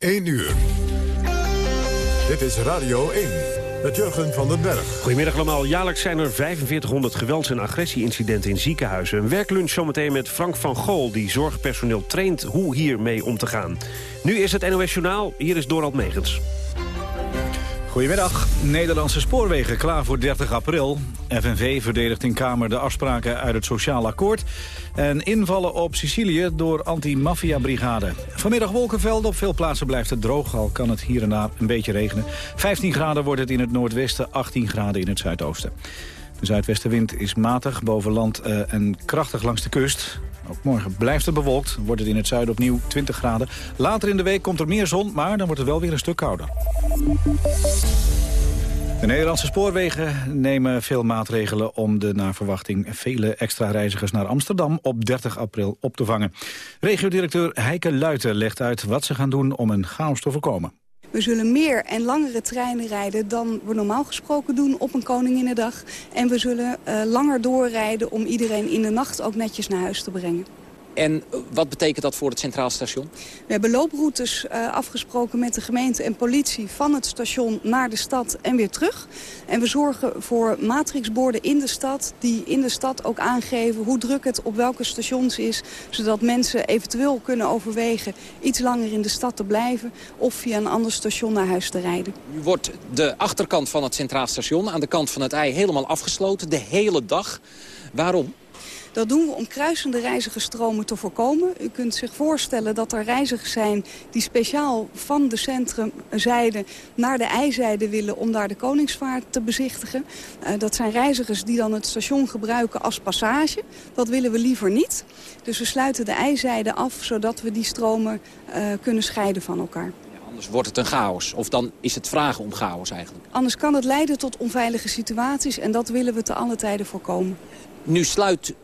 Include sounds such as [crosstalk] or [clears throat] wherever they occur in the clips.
1 uur. Dit is Radio 1 met Jurgen van den Berg. Goedemiddag allemaal. Jaarlijks zijn er 4500 gewelds- en agressieincidenten in ziekenhuizen. Een werklunch zometeen met Frank van Gool... die zorgpersoneel traint hoe hiermee om te gaan. Nu is het NOS Journaal. Hier is Dorald Megens. Goedemiddag. Nederlandse spoorwegen klaar voor 30 april. FNV verdedigt in Kamer de afspraken uit het Sociaal Akkoord. En invallen op Sicilië door anti-maffia-brigade. Vanmiddag wolkenvelden. Op veel plaatsen blijft het droog. Al kan het hier en daar een beetje regenen. 15 graden wordt het in het noordwesten, 18 graden in het zuidoosten. De zuidwestenwind is matig boven land uh, en krachtig langs de kust. Ook morgen blijft het bewolkt. Wordt het in het zuiden opnieuw 20 graden. Later in de week komt er meer zon, maar dan wordt het wel weer een stuk kouder. De Nederlandse spoorwegen nemen veel maatregelen om de naar verwachting vele extra reizigers naar Amsterdam op 30 april op te vangen. Regiodirecteur Heike Luiten legt uit wat ze gaan doen om een chaos te voorkomen. We zullen meer en langere treinen rijden dan we normaal gesproken doen op een Koninginnedag. En we zullen uh, langer doorrijden om iedereen in de nacht ook netjes naar huis te brengen. En wat betekent dat voor het Centraal Station? We hebben looproutes uh, afgesproken met de gemeente en politie... van het station naar de stad en weer terug. En we zorgen voor matrixborden in de stad... die in de stad ook aangeven hoe druk het op welke stations is... zodat mensen eventueel kunnen overwegen iets langer in de stad te blijven... of via een ander station naar huis te rijden. Nu wordt de achterkant van het Centraal Station... aan de kant van het ei helemaal afgesloten, de hele dag. Waarom? Dat doen we om kruisende reizigersstromen te voorkomen. U kunt zich voorstellen dat er reizigers zijn die speciaal van de centrumzijde naar de ijzijde willen om daar de Koningsvaart te bezichtigen. Uh, dat zijn reizigers die dan het station gebruiken als passage. Dat willen we liever niet. Dus we sluiten de ijzijde af zodat we die stromen uh, kunnen scheiden van elkaar. Anders wordt het een chaos. Of dan is het vragen om chaos eigenlijk. Anders kan het leiden tot onveilige situaties en dat willen we te alle tijden voorkomen. Nu sluit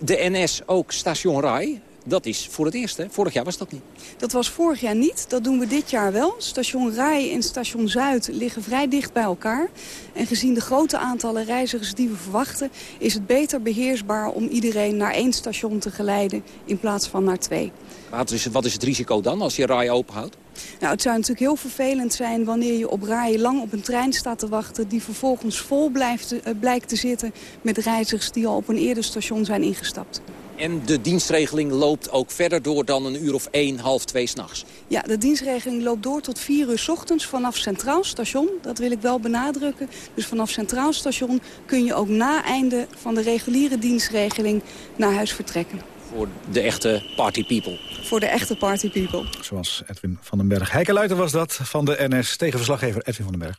de NS ook station Rai. Dat is voor het eerst, hè? Vorig jaar was dat niet. Dat was vorig jaar niet. Dat doen we dit jaar wel. Station Rai en Station Zuid liggen vrij dicht bij elkaar. En gezien de grote aantallen reizigers die we verwachten... is het beter beheersbaar om iedereen naar één station te geleiden... in plaats van naar twee. Wat is, wat is het risico dan als je Rai openhoudt? Nou, het zou natuurlijk heel vervelend zijn wanneer je op Rai lang op een trein staat te wachten... die vervolgens vol blijft, uh, blijkt te zitten met reizigers die al op een eerder station zijn ingestapt. En de dienstregeling loopt ook verder door dan een uur of één, half twee s'nachts? Ja, de dienstregeling loopt door tot vier uur s ochtends vanaf Centraal Station. Dat wil ik wel benadrukken. Dus vanaf Centraal Station kun je ook na einde van de reguliere dienstregeling naar huis vertrekken. Voor de echte party people. Voor de echte party people. Zoals Edwin van den Berg. Heike Luiter was dat van de NS tegen verslaggever Edwin van den Berg.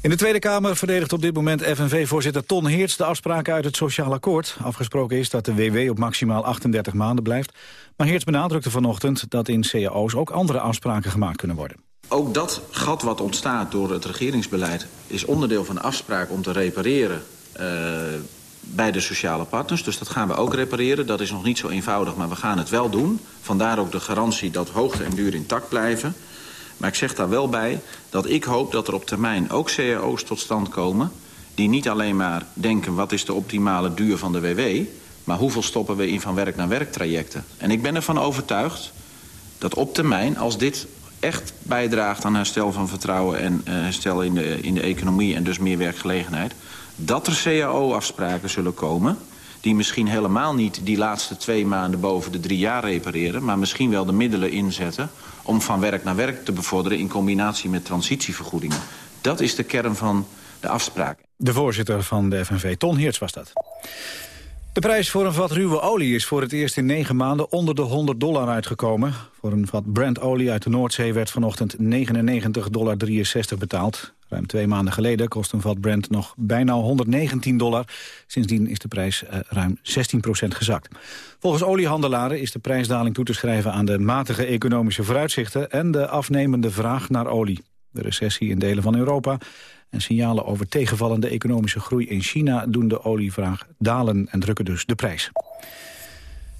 In de Tweede Kamer verdedigt op dit moment FNV-voorzitter Ton Heerts de afspraken uit het Sociaal Akkoord. Afgesproken is dat de WW op maximaal 38 maanden blijft. Maar Heerts benadrukte vanochtend dat in cao's ook andere afspraken gemaakt kunnen worden. Ook dat gat wat ontstaat door het regeringsbeleid is onderdeel van de afspraak om te repareren uh, bij de sociale partners. Dus dat gaan we ook repareren. Dat is nog niet zo eenvoudig, maar we gaan het wel doen. Vandaar ook de garantie dat hoogte en duur intact blijven. Maar ik zeg daar wel bij dat ik hoop dat er op termijn ook cao's tot stand komen... die niet alleen maar denken wat is de optimale duur van de WW... maar hoeveel stoppen we in van werk naar werk trajecten. En ik ben ervan overtuigd dat op termijn, als dit echt bijdraagt aan herstel van vertrouwen... en uh, herstel in de, in de economie en dus meer werkgelegenheid... dat er cao-afspraken zullen komen die misschien helemaal niet die laatste twee maanden boven de drie jaar repareren... maar misschien wel de middelen inzetten om van werk naar werk te bevorderen... in combinatie met transitievergoedingen. Dat is de kern van de afspraak. De voorzitter van de FNV, Ton Heerts, was dat. De prijs voor een vat ruwe olie is voor het eerst in negen maanden onder de 100 dollar uitgekomen. Voor een vat Brent-olie uit de Noordzee werd vanochtend 99,63 dollar betaald. Ruim twee maanden geleden kost een vat Brent nog bijna 119 dollar. Sindsdien is de prijs uh, ruim 16% gezakt. Volgens oliehandelaren is de prijsdaling toe te schrijven aan de matige economische vooruitzichten en de afnemende vraag naar olie. De recessie in delen van Europa en signalen over tegenvallende economische groei in China doen de olievraag dalen en drukken dus de prijs.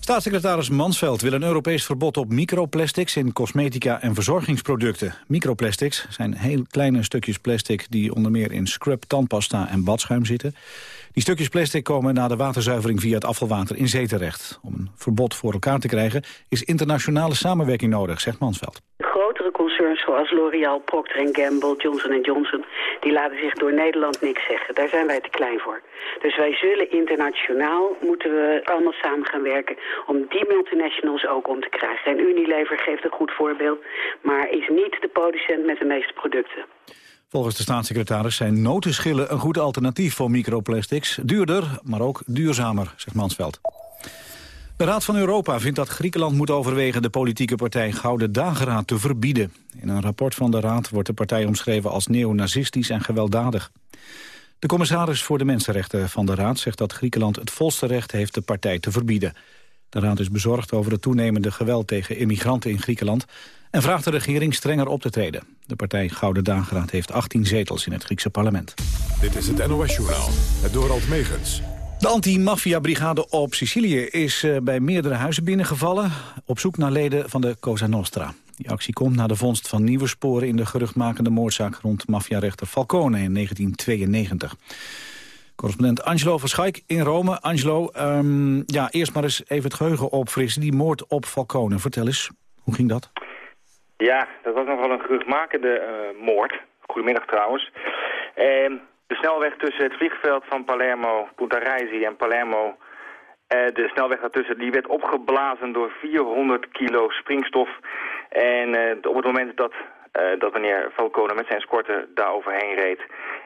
Staatssecretaris Mansveld wil een Europees verbod op microplastics in cosmetica en verzorgingsproducten. Microplastics zijn heel kleine stukjes plastic die onder meer in scrub, tandpasta en badschuim zitten. Die stukjes plastic komen na de waterzuivering via het afvalwater in zee terecht. Om een verbod voor elkaar te krijgen is internationale samenwerking nodig, zegt Mansveld concerns zoals L'Oreal, Procter Gamble, Johnson Johnson... die laten zich door Nederland niks zeggen. Daar zijn wij te klein voor. Dus wij zullen internationaal, moeten we allemaal samen gaan werken... om die multinationals ook om te krijgen. En Unilever geeft een goed voorbeeld, maar is niet de producent met de meeste producten. Volgens de staatssecretaris zijn notenschillen een goed alternatief voor microplastics. Duurder, maar ook duurzamer, zegt Mansveld. De Raad van Europa vindt dat Griekenland moet overwegen de politieke partij Gouden Dageraad te verbieden. In een rapport van de Raad wordt de partij omschreven als neonazistisch en gewelddadig. De commissaris voor de Mensenrechten van de Raad zegt dat Griekenland het volste recht heeft de partij te verbieden. De Raad is bezorgd over het toenemende geweld tegen immigranten in Griekenland en vraagt de regering strenger op te treden. De partij Gouden Dageraad heeft 18 zetels in het Griekse parlement. Dit is het NOS-journaal, het Dorald Megens. De anti-maffia-brigade op Sicilië is eh, bij meerdere huizen binnengevallen... op zoek naar leden van de Cosa Nostra. Die actie komt na de vondst van nieuwe sporen... in de geruchtmakende moordzaak rond maffiarechter Falcone in 1992. Correspondent Angelo van Schaik in Rome. Angelo, um, ja, eerst maar eens even het geheugen opfrissen. Die moord op Falcone, vertel eens, hoe ging dat? Ja, dat was nogal een geruchtmakende uh, moord. Goedemiddag trouwens. Uh, de snelweg tussen het vliegveld van Palermo, Punta en Palermo... Uh, de snelweg daartussen, die werd opgeblazen door 400 kilo springstof. En uh, op het moment dat, dat meneer Falcone met zijn escorte daar overheen reed...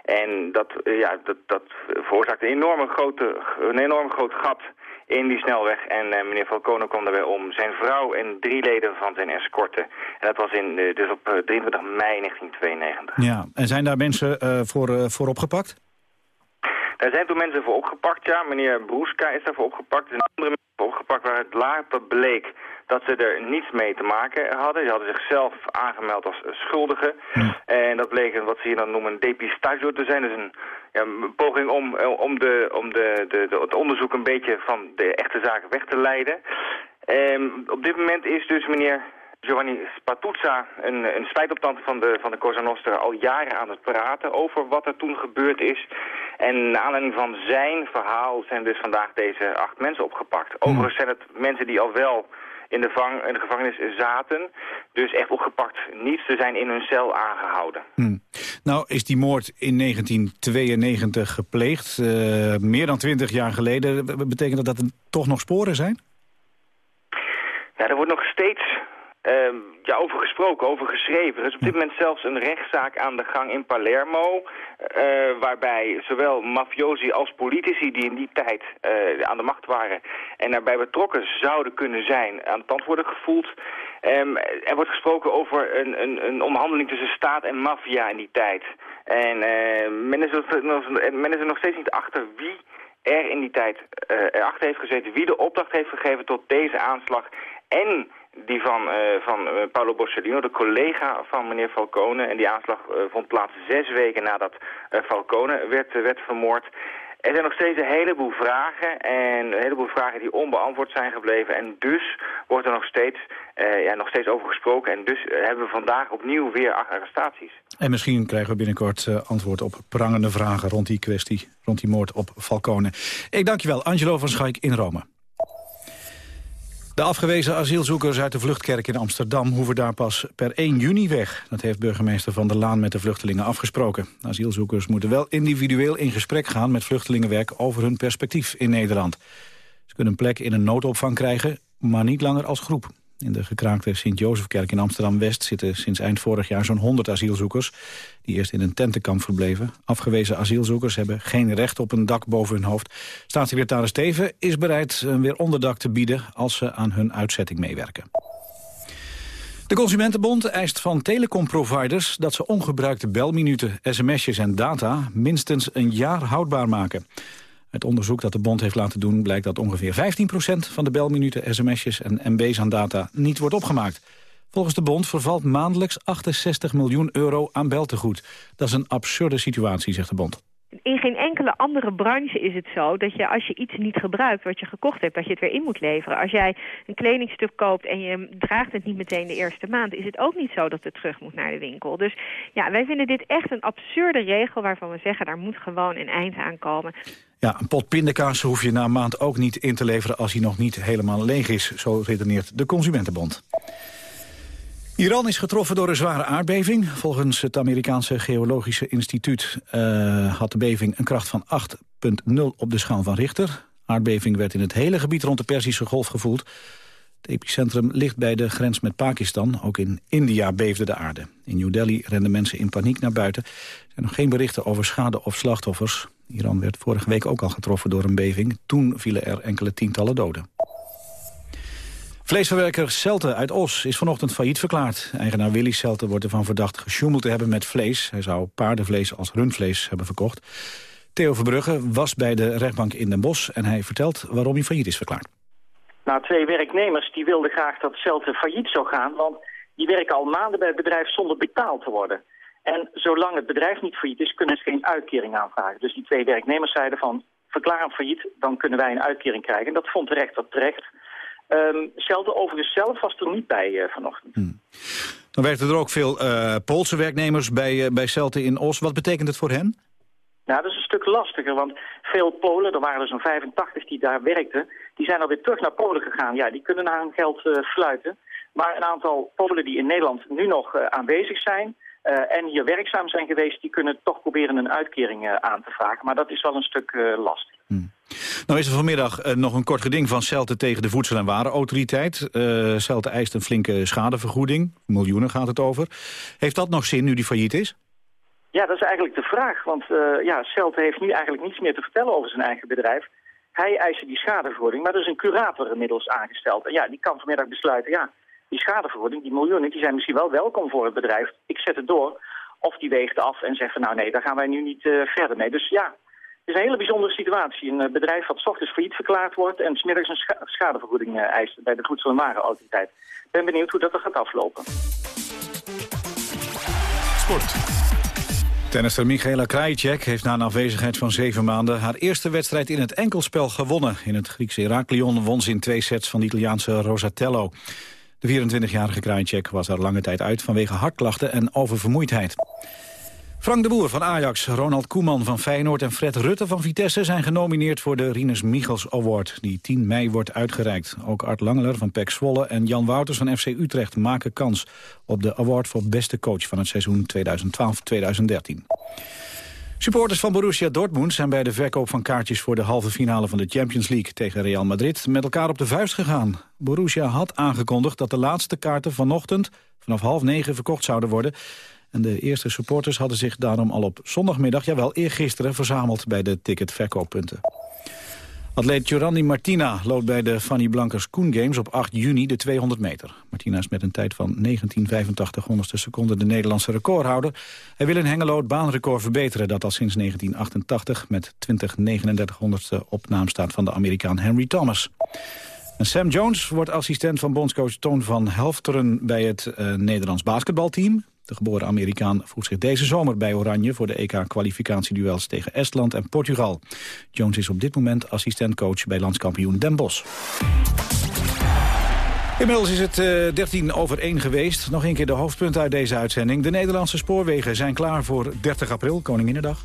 en dat, ja, dat, dat veroorzaakte een enorme grote, een enorm groot gat in die snelweg. En uh, meneer Falcone kwam daarbij om. Zijn vrouw en drie leden van zijn escorte. En dat was in, uh, dus op 23 mei 1992. Ja, en zijn daar mensen voor, voor opgepakt? Daar zijn toen mensen voor opgepakt, ja. Meneer Broeska is daarvoor opgepakt. Er zijn andere mensen voor opgepakt waar het later bleek dat ze er niets mee te maken hadden. Ze hadden zichzelf aangemeld als schuldigen. En dat bleek wat ze hier dan noemen een depistage te zijn. Dus een, ja, een poging om, om, de, om de, de, de, het onderzoek een beetje van de echte zaken weg te leiden. Um, op dit moment is dus meneer Giovanni Spatuzza, een, een spijtoptante van de, van de Cosa Nostra, al jaren aan het praten over wat er toen gebeurd is. En naar aanleiding van zijn verhaal zijn dus vandaag deze acht mensen opgepakt. Hm. Overigens zijn het mensen die al wel in de, vang, in de gevangenis zaten. Dus echt opgepakt niets. Ze zijn in hun cel aangehouden. Hmm. Nou is die moord in 1992 gepleegd. Uh, meer dan twintig jaar geleden. Betekent dat dat er toch nog sporen zijn? Ja, er wordt nog uh, ja, over gesproken, over geschreven. Er is op dit moment zelfs een rechtszaak aan de gang in Palermo... Uh, waarbij zowel mafiosi als politici die in die tijd uh, aan de macht waren... en daarbij betrokken zouden kunnen zijn, aan het tand worden gevoeld. Um, er wordt gesproken over een, een, een onderhandeling tussen staat en maffia in die tijd. En uh, men, is er, nog steeds niet achter wie er in die tijd uh, erachter heeft gezeten... wie de opdracht heeft gegeven tot deze aanslag... en die van, uh, van uh, Paolo Borsellino, de collega van meneer Falcone. En die aanslag uh, vond plaats zes weken nadat Falcone werd, werd vermoord. Er zijn nog steeds een heleboel vragen en een heleboel vragen die onbeantwoord zijn gebleven. En dus wordt er nog steeds, ja, nog steeds over gesproken. En dus hebben we vandaag opnieuw weer arrestaties. En misschien krijgen we binnenkort antwoord op prangende vragen rond die kwestie, rond die moord op Falcone. Ik dank je wel, Angelo van Schaik in Rome. De afgewezen asielzoekers uit de vluchtkerk in Amsterdam... hoeven daar pas per 1 juni weg. Dat heeft burgemeester Van der Laan met de vluchtelingen afgesproken. Asielzoekers moeten wel individueel in gesprek gaan... met vluchtelingenwerk over hun perspectief in Nederland. Ze kunnen een plek in een noodopvang krijgen, maar niet langer als groep. In de gekraakte Sint-Jozefkerk in Amsterdam-West zitten sinds eind vorig jaar zo'n 100 asielzoekers die eerst in een tentenkamp verbleven. Afgewezen asielzoekers hebben geen recht op een dak boven hun hoofd. Staatssecretaris Teven is bereid weer onderdak te bieden als ze aan hun uitzetting meewerken. De Consumentenbond eist van telecomproviders dat ze ongebruikte belminuten, sms'jes en data minstens een jaar houdbaar maken. Het onderzoek dat de bond heeft laten doen blijkt dat ongeveer 15% van de belminuten, sms'jes en mb's aan data niet wordt opgemaakt. Volgens de bond vervalt maandelijks 68 miljoen euro aan beltegoed. Dat is een absurde situatie, zegt de bond. In geen enkele andere branche is het zo dat je als je iets niet gebruikt wat je gekocht hebt, dat je het weer in moet leveren. Als jij een kledingstuk koopt en je draagt het niet meteen de eerste maand, is het ook niet zo dat het terug moet naar de winkel. Dus ja, wij vinden dit echt een absurde regel waarvan we zeggen, daar moet gewoon een eind aan komen. Ja, een pot pindakaas hoef je na een maand ook niet in te leveren als hij nog niet helemaal leeg is. Zo redeneert de Consumentenbond. Iran is getroffen door een zware aardbeving. Volgens het Amerikaanse Geologische Instituut uh, had de beving een kracht van 8,0 op de schaal van Richter. Aardbeving werd in het hele gebied rond de Perzische Golf gevoeld. Het epicentrum ligt bij de grens met Pakistan. Ook in India beefde de aarde. In New Delhi renden mensen in paniek naar buiten. Er zijn nog geen berichten over schade of slachtoffers. Iran werd vorige week ook al getroffen door een beving. Toen vielen er enkele tientallen doden. Vleesverwerker Celte uit Os is vanochtend failliet verklaard. Eigenaar Willy Celte wordt ervan verdacht gesjoemeld te hebben met vlees. Hij zou paardenvlees als rundvlees hebben verkocht. Theo Verbrugge was bij de rechtbank in Den Bosch... en hij vertelt waarom hij failliet is verklaard. Nou, twee werknemers die wilden graag dat Celte failliet zou gaan... want die werken al maanden bij het bedrijf zonder betaald te worden. En zolang het bedrijf niet failliet is, kunnen ze geen uitkering aanvragen. Dus die twee werknemers zeiden van, verklaar hem failliet... dan kunnen wij een uitkering krijgen. En dat vond de rechter terecht... Um, Celte overigens zelf was er niet bij uh, vanochtend. Hmm. Dan werkten er ook veel uh, Poolse werknemers bij, uh, bij Celte in Os. Wat betekent het voor hen? Nou, dat is een stuk lastiger, want veel Polen, er waren er zo'n 85 die daar werkten... die zijn alweer terug naar Polen gegaan. Ja, die kunnen naar hun geld sluiten. Maar een aantal Polen die in Nederland nu nog aanwezig zijn... en hier werkzaam zijn geweest, die kunnen toch proberen een uitkering aan te vragen. Maar dat is wel een stuk lastig. Hmm. Nou is er vanmiddag uh, nog een kort geding van Celte tegen de Voedsel- en Warenautoriteit. Uh, Celte eist een flinke schadevergoeding. Miljoenen gaat het over. Heeft dat nog zin nu die failliet is? Ja, dat is eigenlijk de vraag. Want uh, ja, Celte heeft nu eigenlijk niets meer te vertellen over zijn eigen bedrijf. Hij eist die schadevergoeding, maar er is een curator inmiddels aangesteld. En ja, die kan vanmiddag besluiten, ja, die schadevergoeding, die miljoenen, die zijn misschien wel welkom voor het bedrijf. Ik zet het door. Of die weegt af en zegt van nou nee, daar gaan wij nu niet verder mee. Dus ja, het is een hele bijzondere situatie. Een eh, bedrijf wat s ochtends failliet verklaard wordt... en smiddags een schadevergoeding uh, eist bij de Voedsel- en Warenautoriteit. Ik ben benieuwd hoe dat er gaat aflopen. Sport. Tennister Michaela Krajicek heeft na een afwezigheid van zeven maanden... haar eerste wedstrijd in het enkelspel gewonnen. In het Griekse Heraklion won ze in twee sets van de Italiaanse Rosatello. De 24-jarige Krajicek was er lange tijd uit vanwege hartklachten en oververmoeidheid. Frank de Boer van Ajax, Ronald Koeman van Feyenoord en Fred Rutte van Vitesse zijn genomineerd voor de Rinus Michels Award, die 10 mei wordt uitgereikt. Ook Art Langeler van PEC Zwolle en Jan Wouters van FC Utrecht maken kans op de award voor beste coach van het seizoen 2012-2013. Supporters van Borussia Dortmund zijn bij de verkoop van kaartjes voor de halve finale van de Champions League tegen Real Madrid met elkaar op de vuist gegaan. Borussia had aangekondigd dat de laatste kaarten vanochtend vanaf half negen verkocht zouden worden. En de eerste supporters hadden zich daarom al op zondagmiddag, jawel eergisteren, verzameld bij de ticketverkooppunten. Atleet Giovanni Martina loopt bij de Fanny Blankers Koen Games op 8 juni de 200 meter. Martina is met een tijd van 1985 honderdste seconde de Nederlandse recordhouder. Hij wil in Hengelo het baanrecord verbeteren dat al sinds 1988 met 2039 honderdste op naam staat van de Amerikaan Henry Thomas. En Sam Jones wordt assistent van bondscoach Toon van Helfteren bij het uh, Nederlands basketbalteam. De geboren Amerikaan voegt zich deze zomer bij Oranje... voor de EK-kwalificatieduels tegen Estland en Portugal. Jones is op dit moment assistentcoach bij landskampioen Den Bosch. Inmiddels is het uh, eh, 13 over 1 geweest. Nog een keer de hoofdpunten uit deze uitzending. De Nederlandse spoorwegen zijn klaar voor 30 april, Koninginnedag.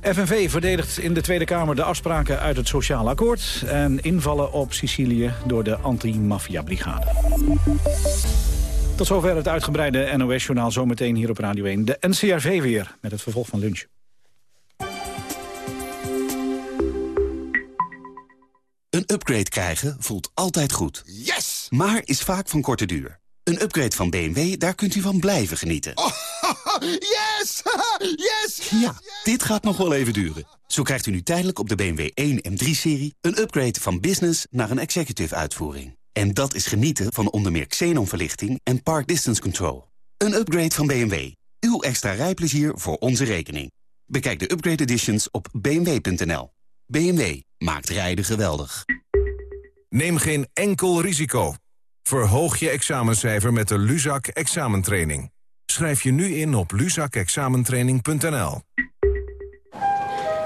FNV verdedigt in de Tweede Kamer de afspraken uit het Sociaal Akkoord... en invallen op Sicilië door de anti-maffia-brigade. Tot zover het uitgebreide NOS-journaal zometeen hier op Radio 1. De NCRV weer met het vervolg van lunch. Een upgrade krijgen voelt altijd goed. Yes! Maar is vaak van korte duur. Een upgrade van BMW, daar kunt u van blijven genieten. Oh, [laughs] [laughs] yes! yes! Ja, dit gaat nog wel even duren. Zo krijgt u nu tijdelijk op de BMW 1 M3-serie... een upgrade van business naar een executive uitvoering. En dat is genieten van onder meer xenonverlichting en park distance control. Een upgrade van BMW. Uw extra rijplezier voor onze rekening. Bekijk de upgrade editions op bmw.nl. BMW maakt rijden geweldig. Neem geen enkel risico. Verhoog je examencijfer met de Luzak examentraining. Schrijf je nu in op luzakexamentraining.nl.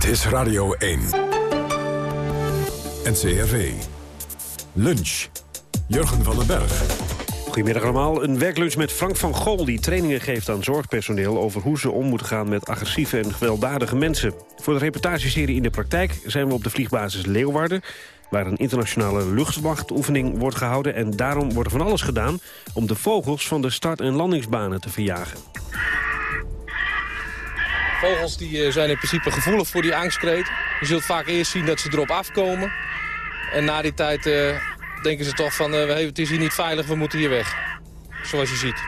Dit is Radio 1. NCRV. Lunch. Jurgen van den Berg. Goedemiddag allemaal. Een werklunch met Frank van Gool... die trainingen geeft aan zorgpersoneel... over hoe ze om moeten gaan met agressieve en gewelddadige mensen. Voor de reportageserie In de Praktijk zijn we op de vliegbasis Leeuwarden... waar een internationale luchtvachtoefening wordt gehouden... en daarom wordt er van alles gedaan... om de vogels van de start- en landingsbanen te verjagen. Vogels die eh, zijn in principe gevoelig voor die angstkreet. Je zult vaak eerst zien dat ze erop afkomen. En na die tijd uh, denken ze toch van, uh, het is hier niet veilig, we moeten hier weg. Zoals je ziet.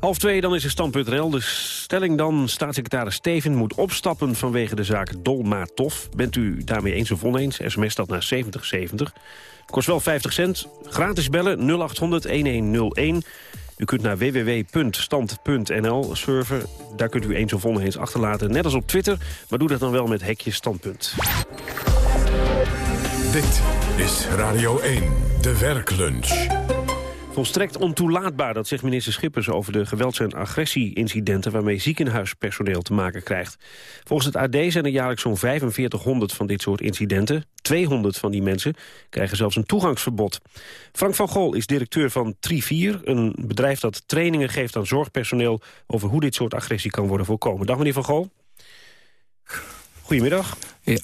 Half twee, dan is er stand.nl. De stelling dan, staatssecretaris Steven moet opstappen vanwege de zaak Dolmatov. Bent u daarmee eens of oneens? SMS dat naar 7070. Kost wel 50 cent. Gratis bellen 0800-1101. U kunt naar www.stand.nl surfen. Daar kunt u eens of oneens achterlaten, net als op Twitter. Maar doe dat dan wel met hekje standpunt. Dit is Radio 1, de werklunch. Volstrekt ontoelaatbaar, dat zegt minister Schippers over de gewelds- en agressie-incidenten waarmee ziekenhuispersoneel te maken krijgt. Volgens het AD zijn er jaarlijks zo'n 4500 van dit soort incidenten. 200 van die mensen krijgen zelfs een toegangsverbod. Frank van Gol is directeur van Trivier, een bedrijf dat trainingen geeft aan zorgpersoneel over hoe dit soort agressie kan worden voorkomen. Dag meneer van Gol. Goedemiddag. Ja.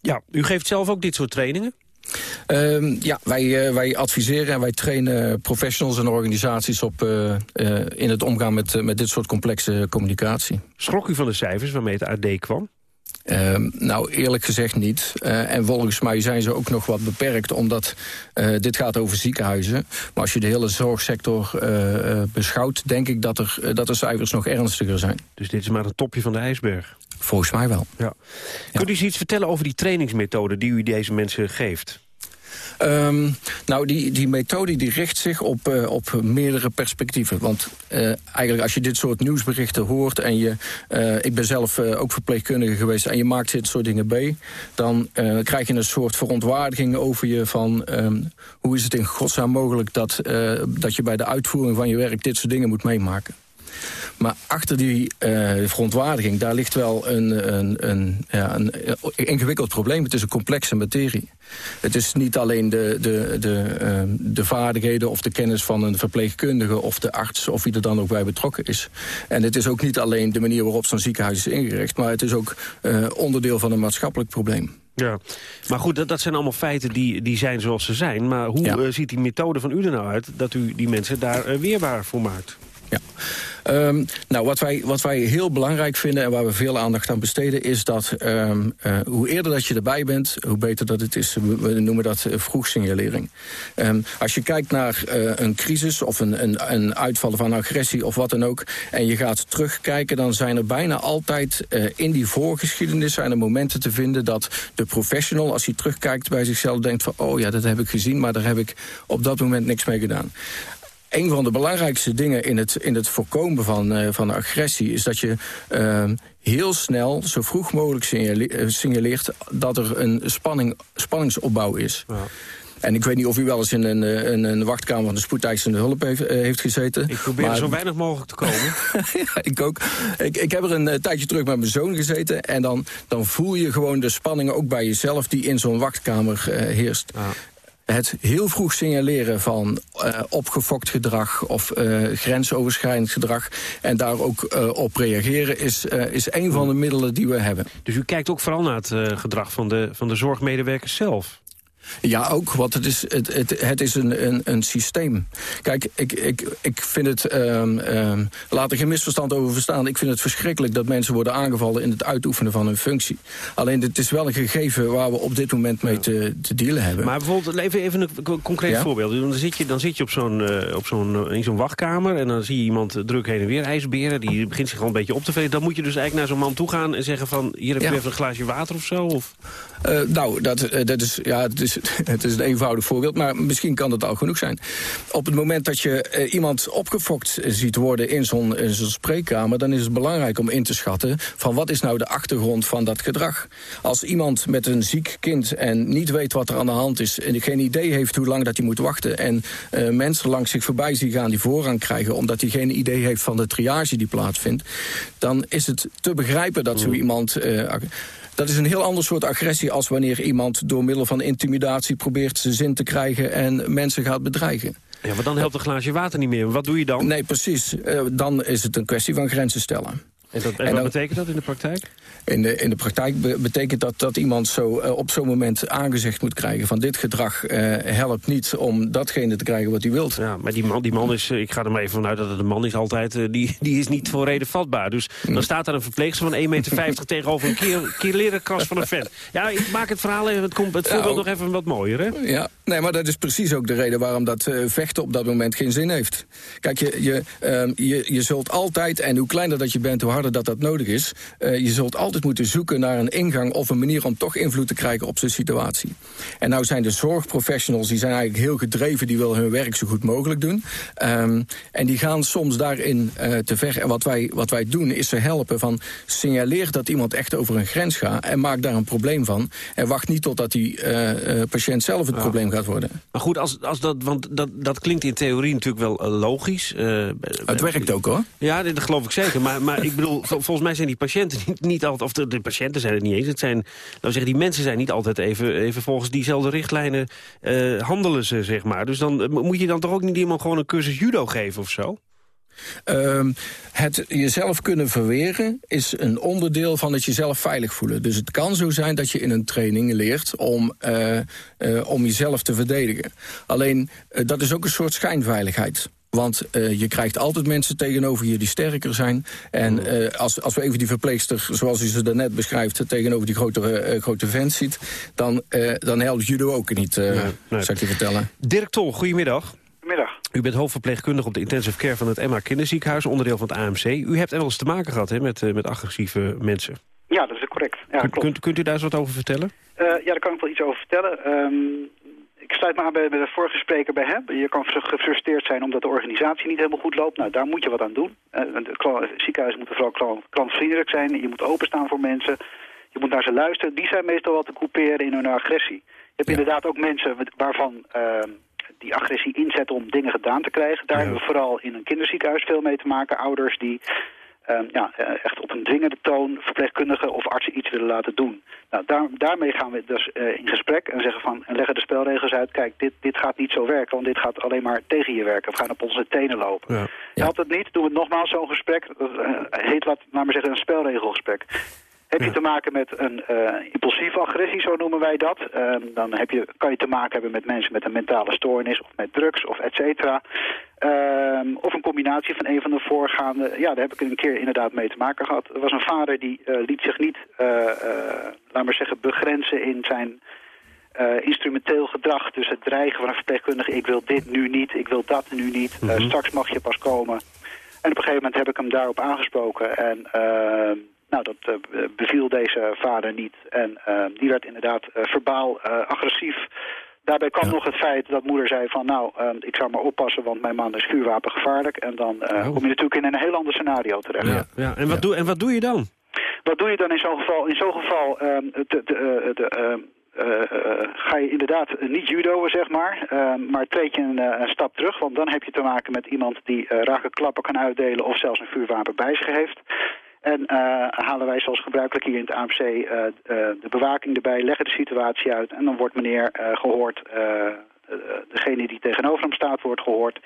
Ja, u geeft zelf ook dit soort trainingen? Um, ja, wij, uh, wij adviseren en wij trainen professionals en organisaties op uh, uh, in het omgaan met, met dit soort complexe communicatie. Schrok u van de cijfers waarmee het AD kwam? Uh, nou, eerlijk gezegd niet. Uh, en volgens mij zijn ze ook nog wat beperkt, omdat uh, dit gaat over ziekenhuizen. Maar als je de hele zorgsector beschouwt, denk ik dat, er, dat de cijfers nog ernstiger zijn. Dus dit is maar een topje van de ijsberg? Volgens mij wel. Ja. Kunt u eens iets vertellen over die trainingsmethode die u deze mensen geeft? Um, nou, die, die methode die richt zich op, uh, op meerdere perspectieven. Want uh, eigenlijk als je dit soort nieuwsberichten hoort... en je, uh, ik ben zelf ook verpleegkundige geweest... en je maakt dit soort dingen mee... dan krijg je een soort verontwaardiging over je van... Um, hoe is het in godsnaam mogelijk dat, dat je bij de uitvoering van je werk... dit soort dingen moet meemaken. Maar achter die uh, verontwaardiging, daar ligt wel een, een, een, ja, een, ingewikkeld probleem. Het is een complexe materie. Het is niet alleen de, de, de, uh, de vaardigheden of de kennis van een verpleegkundige... of de arts of wie er dan ook bij betrokken is. En het is ook niet alleen de manier waarop zo'n ziekenhuis is ingericht... maar het is ook uh, onderdeel van een maatschappelijk probleem. Ja, maar goed, dat, dat zijn allemaal feiten die, die zijn zoals ze zijn. Maar hoe ja. uh, ziet die methode van u er nou uit... dat u die mensen daar weerbaar voor maakt? Ja. Um, nou, wat wij, wat wij heel belangrijk vinden en waar we veel aandacht aan besteden... is dat um, uh, hoe eerder dat je erbij bent, hoe beter dat het is. We noemen dat uh, vroegsignalering. Um, als je kijkt naar uh, een crisis of een, een, een uitvallen van agressie of wat dan ook... en je gaat terugkijken, dan zijn er bijna altijd in die voorgeschiedenis... zijn er momenten te vinden dat de professional, als hij terugkijkt bij zichzelf... denkt van, oh ja, dat heb ik gezien, maar daar heb ik op dat moment niks mee gedaan een van de belangrijkste dingen in het, in het voorkomen van, uh, van agressie... is dat je uh, heel snel, zo vroeg mogelijk signale signaleert... dat er een spanning, spanningsopbouw is. Ja. En ik weet niet of u wel eens in een, een, een wachtkamer van de spoedeisende hulp heeft, heeft gezeten. Ik probeer maar... zo weinig mogelijk te komen. [laughs] ja, ik ook. Ik, ik heb er een tijdje terug met mijn zoon gezeten. En dan, dan voel je gewoon de spanningen ook bij jezelf die in zo'n wachtkamer uh, heerst. Ja het heel vroeg signaleren van uh, opgefokt gedrag of uh, grensoverschrijdend gedrag en daar ook uh, op reageren is, is een van de middelen die we hebben. Dus u kijkt ook vooral naar het gedrag van de, van de zorgmedewerkers zelf? Ja, ook, want het is, het, het, het is een, een, een systeem. Kijk, ik, ik, ik vind het, um, um, laat er geen misverstand over verstaan... ik vind het verschrikkelijk dat mensen worden aangevallen... in het uitoefenen van hun functie. Alleen, het is wel een gegeven waar we op dit moment mee te, te dealen hebben. Maar bijvoorbeeld, even, even een concreet Ja? voorbeeld. Dan zit je, dan zit je op zo'n, eh, op zo'n, eh, in zo'n wachtkamer... en dan zie je iemand eh, druk heen en weer ijsberen. Die begint zich al een beetje op te velen. Dan moet je dus eigenlijk naar zo'n man toe gaan en zeggen van... hier heb je Ja. even een glaasje water of zo? Of? Nou, dat, dat is, ja, het, is, [laughs] het is een eenvoudig voorbeeld, maar misschien kan het al genoeg zijn. Op het moment dat je eh, iemand opgefokt ziet worden in zo'n spreekkamer... dan is het belangrijk om in te schatten van wat is nou de achtergrond van dat gedrag. Als iemand met een ziek kind en niet weet wat er aan de hand is... en geen idee heeft hoe lang dat hij moet wachten... en eh, mensen langs zich voorbij zien gaan die voorrang krijgen... omdat hij geen idee heeft van de triage die plaatsvindt... dan is het te begrijpen dat zo iemand... eh, dat is een heel ander soort agressie als wanneer iemand door middel van intimidatie probeert zijn zin te krijgen en mensen gaat bedreigen. Ja, maar dan helpt een glaasje water niet meer. Wat doe je dan? Nee, precies. Eh, dan is het een kwestie van grenzen stellen. En, dat, en En wat betekent dat in de praktijk? In de, in de praktijk be- betekent dat dat iemand zo eh, op zo'n moment aangezegd moet krijgen... van dit gedrag eh, helpt niet om datgene te krijgen wat hij wilt. Ja, maar die man, die man is, eh, ik ga er maar even vanuit dat het een man is altijd, die, die is niet voor reden vatbaar. Dus dan staat daar een verpleegster van 1,50 meter [laughs] tegenover een keer, van een vent. Ja, ik maak het verhaal even, het, komt, het voorbeeld nog even wat mooier, hè? Ja, nee, maar dat is precies ook de reden waarom dat vechten op dat moment geen zin heeft. Kijk, je, je, ehm, je, je zult altijd, en hoe kleiner dat je bent, hoe harder dat dat nodig is... eh, je zult altijd moeten zoeken naar een ingang of een manier om toch invloed te krijgen op zijn situatie. En nou zijn de zorgprofessionals, die zijn eigenlijk heel gedreven, die willen hun werk zo goed mogelijk doen. Ehm, en die gaan soms daarin eh, te ver. En wat wij, wat wij doen, is ze helpen van signaleer dat iemand echt over een grens gaat... en maak daar een probleem van. En wacht niet totdat die eh, patiënt zelf het probleem gaat worden. Maar goed, als, als dat, want dat, dat klinkt in theorie natuurlijk wel logisch. Het werkt ook, hoor. Ja, dat geloof ik zeker. Maar, maar ik bedoel, vol- volgens mij zijn die patiënten niet, altijd... of de, patiënten zijn het niet eens. Het zijn, we zeggen, die mensen zijn niet altijd even, even volgens diezelfde richtlijnen eh, handelen ze, zeg maar. Dus dan eh, moet je dan toch ook niet iemand gewoon een cursus judo geven of zo? Ehm, het jezelf kunnen verweren is een onderdeel van het jezelf veilig voelen. Dus het kan zo zijn dat je in een training leert om, eh, om jezelf te verdedigen. Alleen, dat is ook een soort schijnveiligheid. Want eh, je krijgt altijd mensen tegenover je die sterker zijn. En eh, als, als we even die verpleegster, zoals u ze daarnet beschrijft... tegenover die grote, eh, grote vent ziet... dan, eh, dan helpt judo ook niet, eh nee. zou ik je vertellen. Dirk Tol, goedemiddag. Goedemiddag. U bent hoofdverpleegkundige op de intensive care van het Emma Kinderziekenhuis, onderdeel van het AMC. U hebt er wel eens te maken gehad hè, met, met agressieve mensen. Ja, dat is correct. Ja, Kunt- klopt. kunt, kunt u daar eens wat over vertellen? Eh, ja, daar kan ik wel iets over vertellen. Ehm, ik sluit me aan bij, bij de vorige spreker bij hem. Je kan fr- gefrustreerd zijn omdat de organisatie niet helemaal goed loopt. Nou, daar moet je wat aan doen. Eh, ziekenhuizen moeten vooral klant, klantvriendelijk zijn. Je moet openstaan voor mensen. Je moet naar ze luisteren. Die zijn meestal wel te couperen in hun agressie. Je hebt inderdaad ook mensen waarvan ehm, die agressie inzetten om dingen gedaan te krijgen. Daar hebben we vooral in een kinderziekenhuis veel mee te maken. Ouders die ja, eh, echt op een dwingende toon verpleegkundigen of artsen iets willen laten doen. Nou, daar, daarmee gaan we dus eh, in gesprek en zeggen van en leggen de spelregels uit. Kijk, dit, dit gaat niet zo werken, want dit gaat alleen maar tegen je werken. We gaan op onze tenen lopen. Ja. Helpt het niet, doen we nogmaals zo'n gesprek. Dat eh, heet, wat, laat maar zeggen, een spelregelgesprek. Heb je te maken met een eh, impulsieve agressie, zo noemen wij dat. Ehm, dan heb je, kan je te maken hebben met mensen met een mentale stoornis of met drugs of et cetera. Ehm, of een combinatie van een van de voorgaande. Ja, daar heb ik een keer inderdaad mee te maken gehad. Er was een vader die eh, liet zich niet, eh, laat maar zeggen, begrenzen in zijn instrumenteel gedrag. Dus het dreigen van een verpleegkundige. Ik wil dit nu niet, ik wil dat nu niet. Mhm. straks mag je pas komen. En op een gegeven moment heb ik hem daarop aangesproken. En eh, nou, dat eh, beviel deze vader niet. En eh, die werd inderdaad eh, verbaal agressief. Daarbij kwam nog het feit dat moeder zei van... nou, ik zou maar oppassen, want mijn man is vuurwapengevaarlijk. En dan eh, kom je natuurlijk in een heel ander scenario terecht. Ja. Ja. En, wat doe, en wat doe je dan? Wat doe je dan in zo'n geval? In zo'n geval ehm, de, de, eh, de, ehm, eh, eh, ga je inderdaad niet judoën, zeg maar. ehm, maar treed je een, een stap terug. Want dan heb je te maken met iemand die rake klappen kan uitdelen... of zelfs een vuurwapen bij zich heeft. En eh, halen wij zoals gebruikelijk hier in het AMC eh, eh, de bewaking erbij, leggen de situatie uit... en dan wordt meneer eh, gehoord, eh, eh, degene die tegenover hem staat wordt gehoord...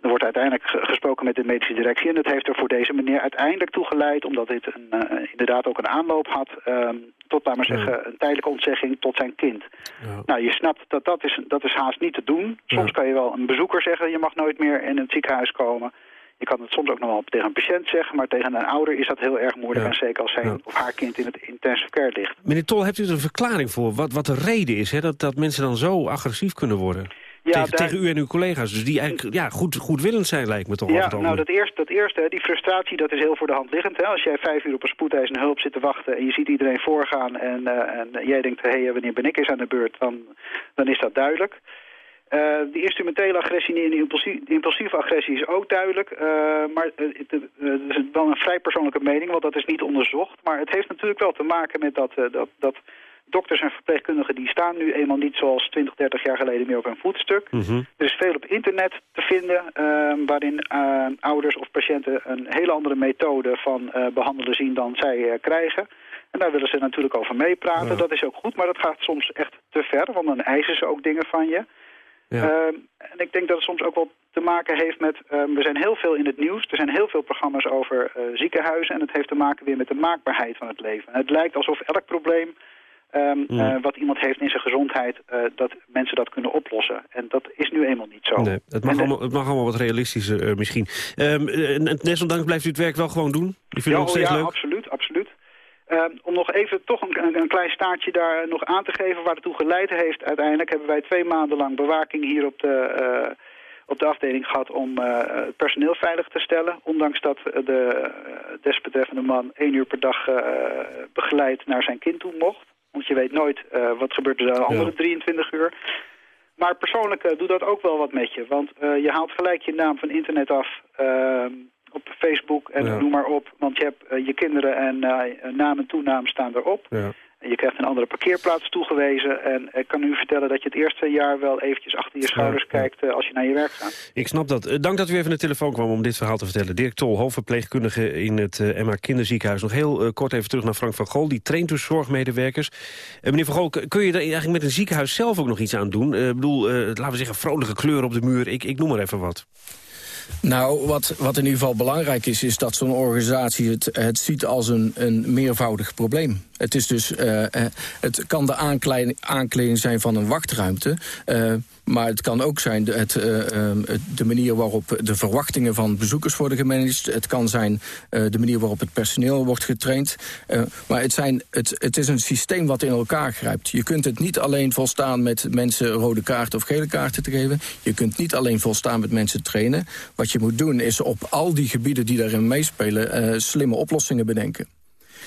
Er wordt uiteindelijk gesproken met de medische directie. En dat heeft er voor deze meneer uiteindelijk toe geleid... omdat dit een, uh, inderdaad ook een aanloop had... Um, tot, laat maar zeggen, een tijdelijke ontzegging tot zijn kind. Ja. Nou, je snapt dat dat is, dat is haast niet te doen. Soms kan je wel een bezoeker zeggen... je mag nooit meer in het ziekenhuis komen... Je kan het soms ook nog wel tegen een patiënt zeggen, maar tegen een ouder is dat heel erg moeilijk. En zeker als zijn of haar kind in het intensive care ligt. Meneer Tol, hebt u er een verklaring voor wat, wat de reden is hè, dat, dat mensen dan zo agressief kunnen worden? Ja, tegen, tegen, u en uw collega's, dus die eigenlijk ja, goed, goedwillend zijn, lijkt me toch Ja, nou dat eerste, dat eerste, die frustratie, dat is heel voor de hand liggend. Hè? Als jij vijf uur op een spoedeisende hulp zit te wachten en je ziet iedereen voorgaan en, uh, en jij denkt, hé, hey, wanneer ben ik eens aan de beurt, dan, dan is dat duidelijk. Uh, die instrumentele agressie en de impulsieve, impulsieve agressie is ook duidelijk. Uh, maar het, het, is wel een vrij persoonlijke mening, want dat is niet onderzocht. Maar het heeft natuurlijk wel te maken met dat, dat, dat dokters en verpleegkundigen... die staan nu eenmaal niet zoals 20, 30 jaar geleden meer op hun voetstuk. Mm -hmm. Er is veel op internet te vinden waarin ouders of patiënten... een hele andere methode van behandelen zien dan zij krijgen... En daar willen ze natuurlijk over meepraten. Ja. Dat is ook goed, maar dat gaat soms echt te ver. Want dan eisen ze ook dingen van je. Ja. Uh, en ik denk dat het soms ook wel te maken heeft met... Uh, we zijn heel veel in het nieuws. Er zijn heel veel programma's over uh, ziekenhuizen. En het heeft te maken weer met de maakbaarheid van het leven. het lijkt alsof elk probleem um, mm. wat iemand heeft in zijn gezondheid... dat mensen dat kunnen oplossen. En dat is nu eenmaal niet zo. Nee, het, mag allemaal, het mag allemaal wat realistischer misschien. Um, desondanks blijft u het werk wel gewoon doen? Vindt ja, het nog steeds ja, leuk? absoluut. Uh, om nog even toch een, een, klein staartje daar nog aan te geven waar het toe geleid heeft. Uiteindelijk hebben wij twee maanden lang bewaking hier op de, uh, op de afdeling gehad om uh, het personeel veilig te stellen. Ondanks dat de desbetreffende man één uur per dag begeleid naar zijn kind toe mocht. Want je weet nooit wat gebeurt er de andere ja. 23 uur. Maar persoonlijk doet dat ook wel wat met je. Want je haalt gelijk je naam van internet af ehm, op Facebook en ja. noem maar op. Want je hebt uh, je kinderen en uh, naam en toenaam staan erop. Ja. En je krijgt een andere parkeerplaats toegewezen. En ik kan u vertellen dat je het eerste jaar wel eventjes achter je schouders ja, kijkt uh, als je naar je werk gaat. Ik snap dat. dank dat u even naar de telefoon kwam om dit verhaal te vertellen. Dirk Tol, hoofdverpleegkundige in het Emma Kinderziekenhuis. Nog heel kort even terug naar Frank van Gool. Die traint dus zorgmedewerkers. meneer van Gool, kun je er eigenlijk met een ziekenhuis zelf ook nog iets aan doen? Ik bedoel, laten we zeggen, vrolijke kleur op de muur. Ik, ik noem maar even wat. Nou, wat, wat in ieder geval belangrijk is, is dat zo'n organisatie het, het ziet als een, een meervoudig probleem. Het, is dus, uh, het kan de aankleding, zijn van een wachtruimte... Uh, maar het kan ook zijn de, het, de manier waarop de verwachtingen van bezoekers worden gemanaged. Het kan zijn de manier waarop het personeel wordt getraind. Maar het, zijn, het, het is een systeem wat in elkaar grijpt. Je kunt het niet alleen volstaan met mensen rode kaarten of gele kaarten te geven. Je kunt niet alleen volstaan met mensen trainen. Wat je moet doen is op al die gebieden die daarin meespelen... slimme oplossingen bedenken.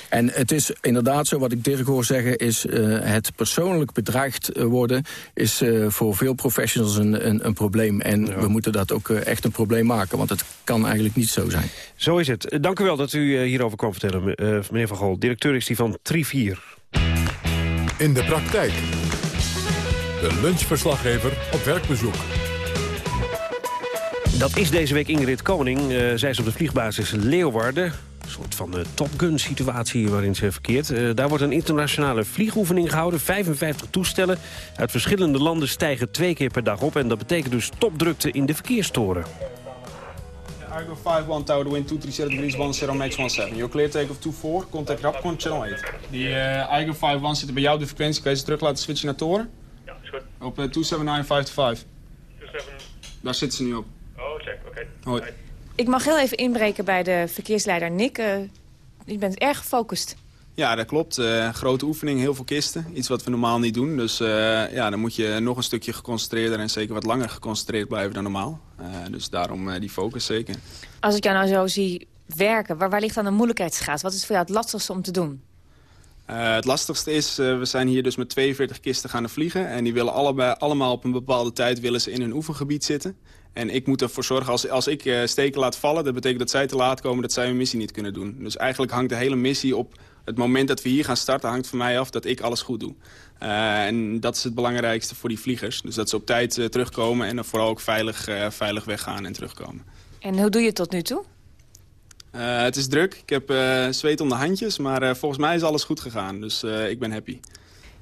En het is inderdaad zo, wat ik Dirk hoor zeggen... is uh, het persoonlijk bedreigd worden... is uh, voor veel professionals een, een, een probleem. En ja. we moeten dat ook uh, echt een probleem maken. Want het kan eigenlijk niet zo zijn. Zo is het. Dank u wel dat u hierover kwam vertellen, meneer Van Gol. Directeur is die van Trivier. In de praktijk. De lunchverslaggever op werkbezoek. Dat is deze week Ingrid Koning. zij is op de vliegbasis Leeuwarden een soort van uh, Top Gun situatie waarin ze verkeert. Uh, daar wordt een internationale vliegoefening gehouden. 55 toestellen uit verschillende landen stijgen twee keer per dag op. En dat betekent dus topdrukte in de verkeerstoren. Argo 5-1 tower, the wind 237 degrees 10 max 17. You're clear take off 24, contact Rapcon channel 8. Die uh, Argo 5-1 zit bij jou op de frequentie. Kun je ze terug laten switchen naar toren? Ja, is goed. Op uh, 27955. 27... Daar zitten ze nu op. Oh, check, oké. Okay. Hoi. Ik mag heel even inbreken bij de verkeersleider Nick. Uh, je bent erg gefocust. Ja, dat klopt. Uh, grote oefening, heel veel kisten. Iets wat we normaal niet doen. Dus uh, ja, dan moet je nog een stukje geconcentreerder en zeker wat langer geconcentreerd blijven dan normaal. Dus daarom die focus zeker. Als ik jou nou zo zie werken, waar, waar ligt dan de moeilijkheidsgraad? Wat is voor jou het lastigste om te doen? Uh, het lastigste is, uh, we zijn hier dus met 42 kisten gaan vliegen. En die willen allebei, allemaal op een bepaalde tijd willen ze in hun oefengebied zitten. En ik moet ervoor zorgen, als, als ik uh, steken laat vallen... dat betekent dat zij te laat komen, dat zij hun missie niet kunnen doen. Dus eigenlijk hangt de hele missie op het moment dat we hier gaan starten... hangt van mij af dat ik alles goed doe. Uh, en dat is het belangrijkste voor die vliegers. Dus dat ze op tijd uh, terugkomen en vooral ook veilig, veilig weggaan en terugkomen. En hoe doe je het tot nu toe? het is druk. Ik heb zweet om de handjes, maar volgens mij is alles goed gegaan. Dus ik ben happy.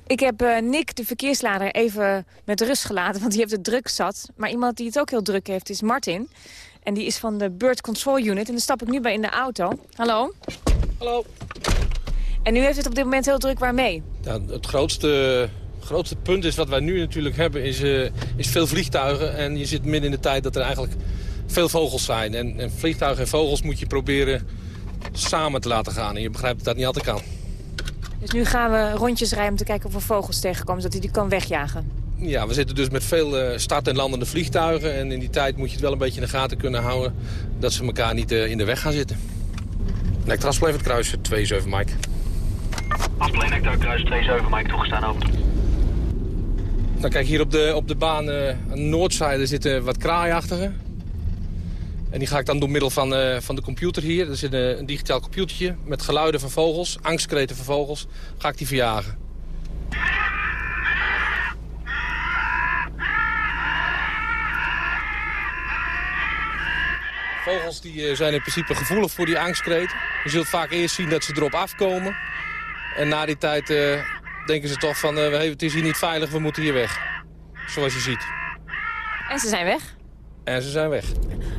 Ik heb uh, Nick, de verkeerslader, even met rust gelaten, [laughs] want die heeft het druk zat. Maar iemand die het ook heel druk heeft, is Martin. En die is van de Bird Control Unit. En daar stap ik nu bij in de auto. Hallo? Hallo. En nu heeft het op dit moment heel druk waarmee? Ja, het grootste, grootste punt is wat wij nu natuurlijk hebben, is, eh, is veel vliegtuigen. En je zit midden in de tijd dat er eigenlijk veel vogels zijn. En, en vliegtuigen en vogels moet je proberen samen te laten gaan. En je begrijpt dat dat niet altijd kan. Dus nu gaan we rondjes rijden om te kijken of we vogels tegenkomen... zodat hij die kan wegjagen. Ja, we zitten dus met veel eh, start- en landende vliegtuigen. En in die tijd moet je het wel een beetje in de gaten kunnen houden... dat ze elkaar niet eh, in de weg gaan zitten. Nectar Aspleen het kruisen, 27 Mike. Aspleen Nectar kruis 27 Mike toegestaan over. Nou kijk, hier op de, op de baan eh, aan de noordzijde zitten wat kraaiachtigen. En die ga ik dan door middel van, eh, van de computer hier. Er zit een, een digitaal computertje met geluiden van vogels, angstkreten van vogels. Ga ik die verjagen. Vogels die, eh, zijn in principe gevoelig voor die angstkreet. Je zult vaak eerst zien dat ze erop afkomen. En na die tijd eh, denken ze toch van, eh, het is hier niet veilig, we moeten hier weg. Zoals je ziet. En ze zijn weg. En ze zijn weg.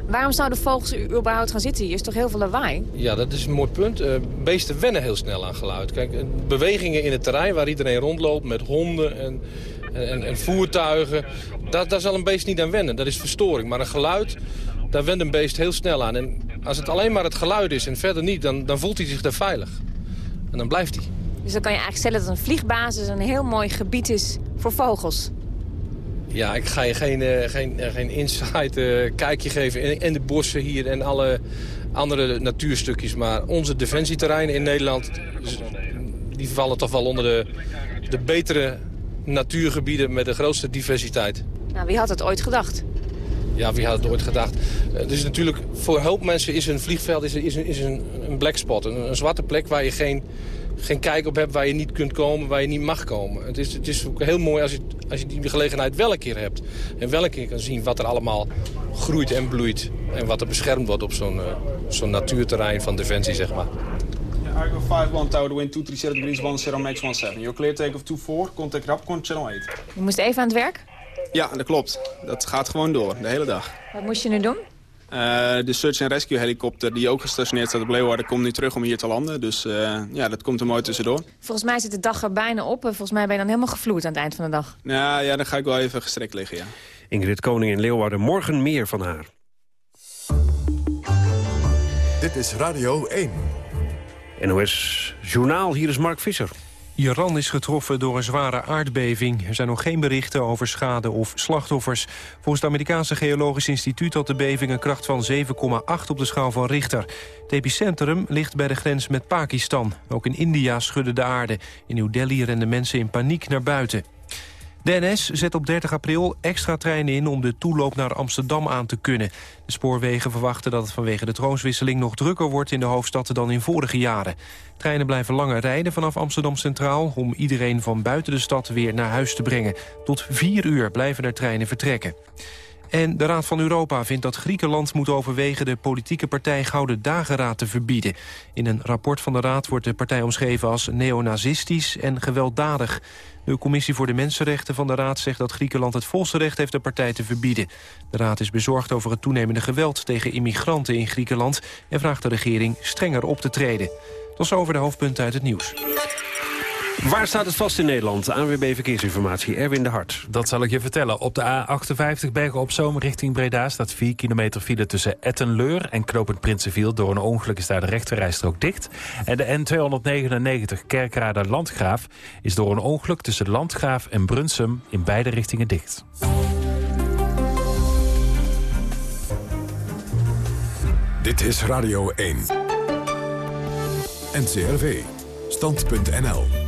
Waarom zouden vogels u überhaupt gaan zitten hier? is toch heel veel lawaai? Ja, dat is een mooi punt. Uh, beesten wennen heel snel aan geluid. Kijk, bewegingen in het terrein waar iedereen rondloopt met honden en, en, en voertuigen. Daar, daar zal een beest niet aan wennen. Dat is verstoring. Maar een geluid, daar went een beest heel snel aan. En als het alleen maar het geluid is en verder niet, dan, dan voelt hij zich daar veilig. En dan blijft hij. Dus dan kan je eigenlijk stellen dat een vliegbasis een heel mooi gebied is voor vogels. Ja, ik ga je geen, uh, geen, uh, geen insight uh, kijkje geven in, in, de bossen hier en alle andere natuurstukjes. Maar onze defensieterreinen in Nederland, die vallen toch wel onder de, de betere natuurgebieden met de grootste diversiteit. Nou, wie had het ooit gedacht? Ja, wie had het ooit gedacht? dus natuurlijk, voor hoop mensen is een vliegveld is, is, is een, een black spot. Een, een zwarte plek waar je geen geen kijk op hebt waar je niet kunt komen, waar je niet mag komen. Het is, het is ook heel mooi als je, als je die gelegenheid wel een keer hebt. En wel een keer kan zien wat er allemaal groeit en bloeit. En wat er beschermd wordt op zo'n uh, zo'n natuurterrein van Defensie, zeg maar. Yeah, Argo 5-1 Tower, the wind 237 degrees 10 max 17. Your clear take of 24, contact Rapcon channel 8. Je moest even aan het werk? Ja, dat klopt. Dat gaat gewoon door, de hele dag. Wat moest je nu doen? Uh, de search and rescue helikopter die ook gestationeerd staat op Leeuwarden komt nu terug om hier te landen. Dus uh, ja, dat komt er mooi tussendoor. Volgens mij zit de dag er bijna op. Volgens mij ben je dan helemaal gevloerd aan het eind van de dag. Nou ja, dan ga ik wel even gestrekt liggen, ja. Ingrid Koning in Leeuwarden, morgen meer van haar. Dit is Radio 1. NOS Journaal, hier is Mark Visser. Iran is getroffen door een zware aardbeving. Er zijn nog geen berichten over schade of slachtoffers. Volgens het Amerikaanse Geologisch Instituut had de beving een kracht van 7,8 op de schaal van Richter. Het epicentrum ligt bij de grens met Pakistan. Ook in India schudde de aarde. In New Delhi renden mensen in paniek naar buiten. De NS zet op 30 april extra treinen in om de toeloop naar Amsterdam aan te kunnen. De spoorwegen verwachten dat het vanwege de troonswisseling nog drukker wordt in de hoofdstad dan in vorige jaren. Treinen blijven langer rijden vanaf Amsterdam Centraal om iedereen van buiten de stad weer naar huis te brengen. Tot vier uur blijven er treinen vertrekken. En de Raad van Europa vindt dat Griekenland moet overwegen... de politieke partij Gouden Dageraad te verbieden. In een rapport van de Raad wordt de partij omschreven als neonazistisch en gewelddadig. De Commissie voor de Mensenrechten van de Raad zegt dat Griekenland het volste recht heeft de partij te verbieden. De Raad is bezorgd over het toenemende geweld tegen immigranten in Griekenland... en vraagt de regering strenger op te treden. Tot zover de hoofdpunten uit het nieuws. Waar staat het vast in Nederland? ANWB Verkeersinformatie, Erwin de Hart. Dat zal ik je vertellen. Op de A58 Bergen op Zoom richting Breda staat 4 kilometer file tussen Ettenleur en Knopend Prinsenviel. Door een ongeluk is daar de rechterrijstrook dicht. En de N299 Kerkrade Landgraaf is door een ongeluk tussen Landgraaf en Brunsum in beide richtingen dicht. Dit is Radio 1. NCRV. Stand.nl.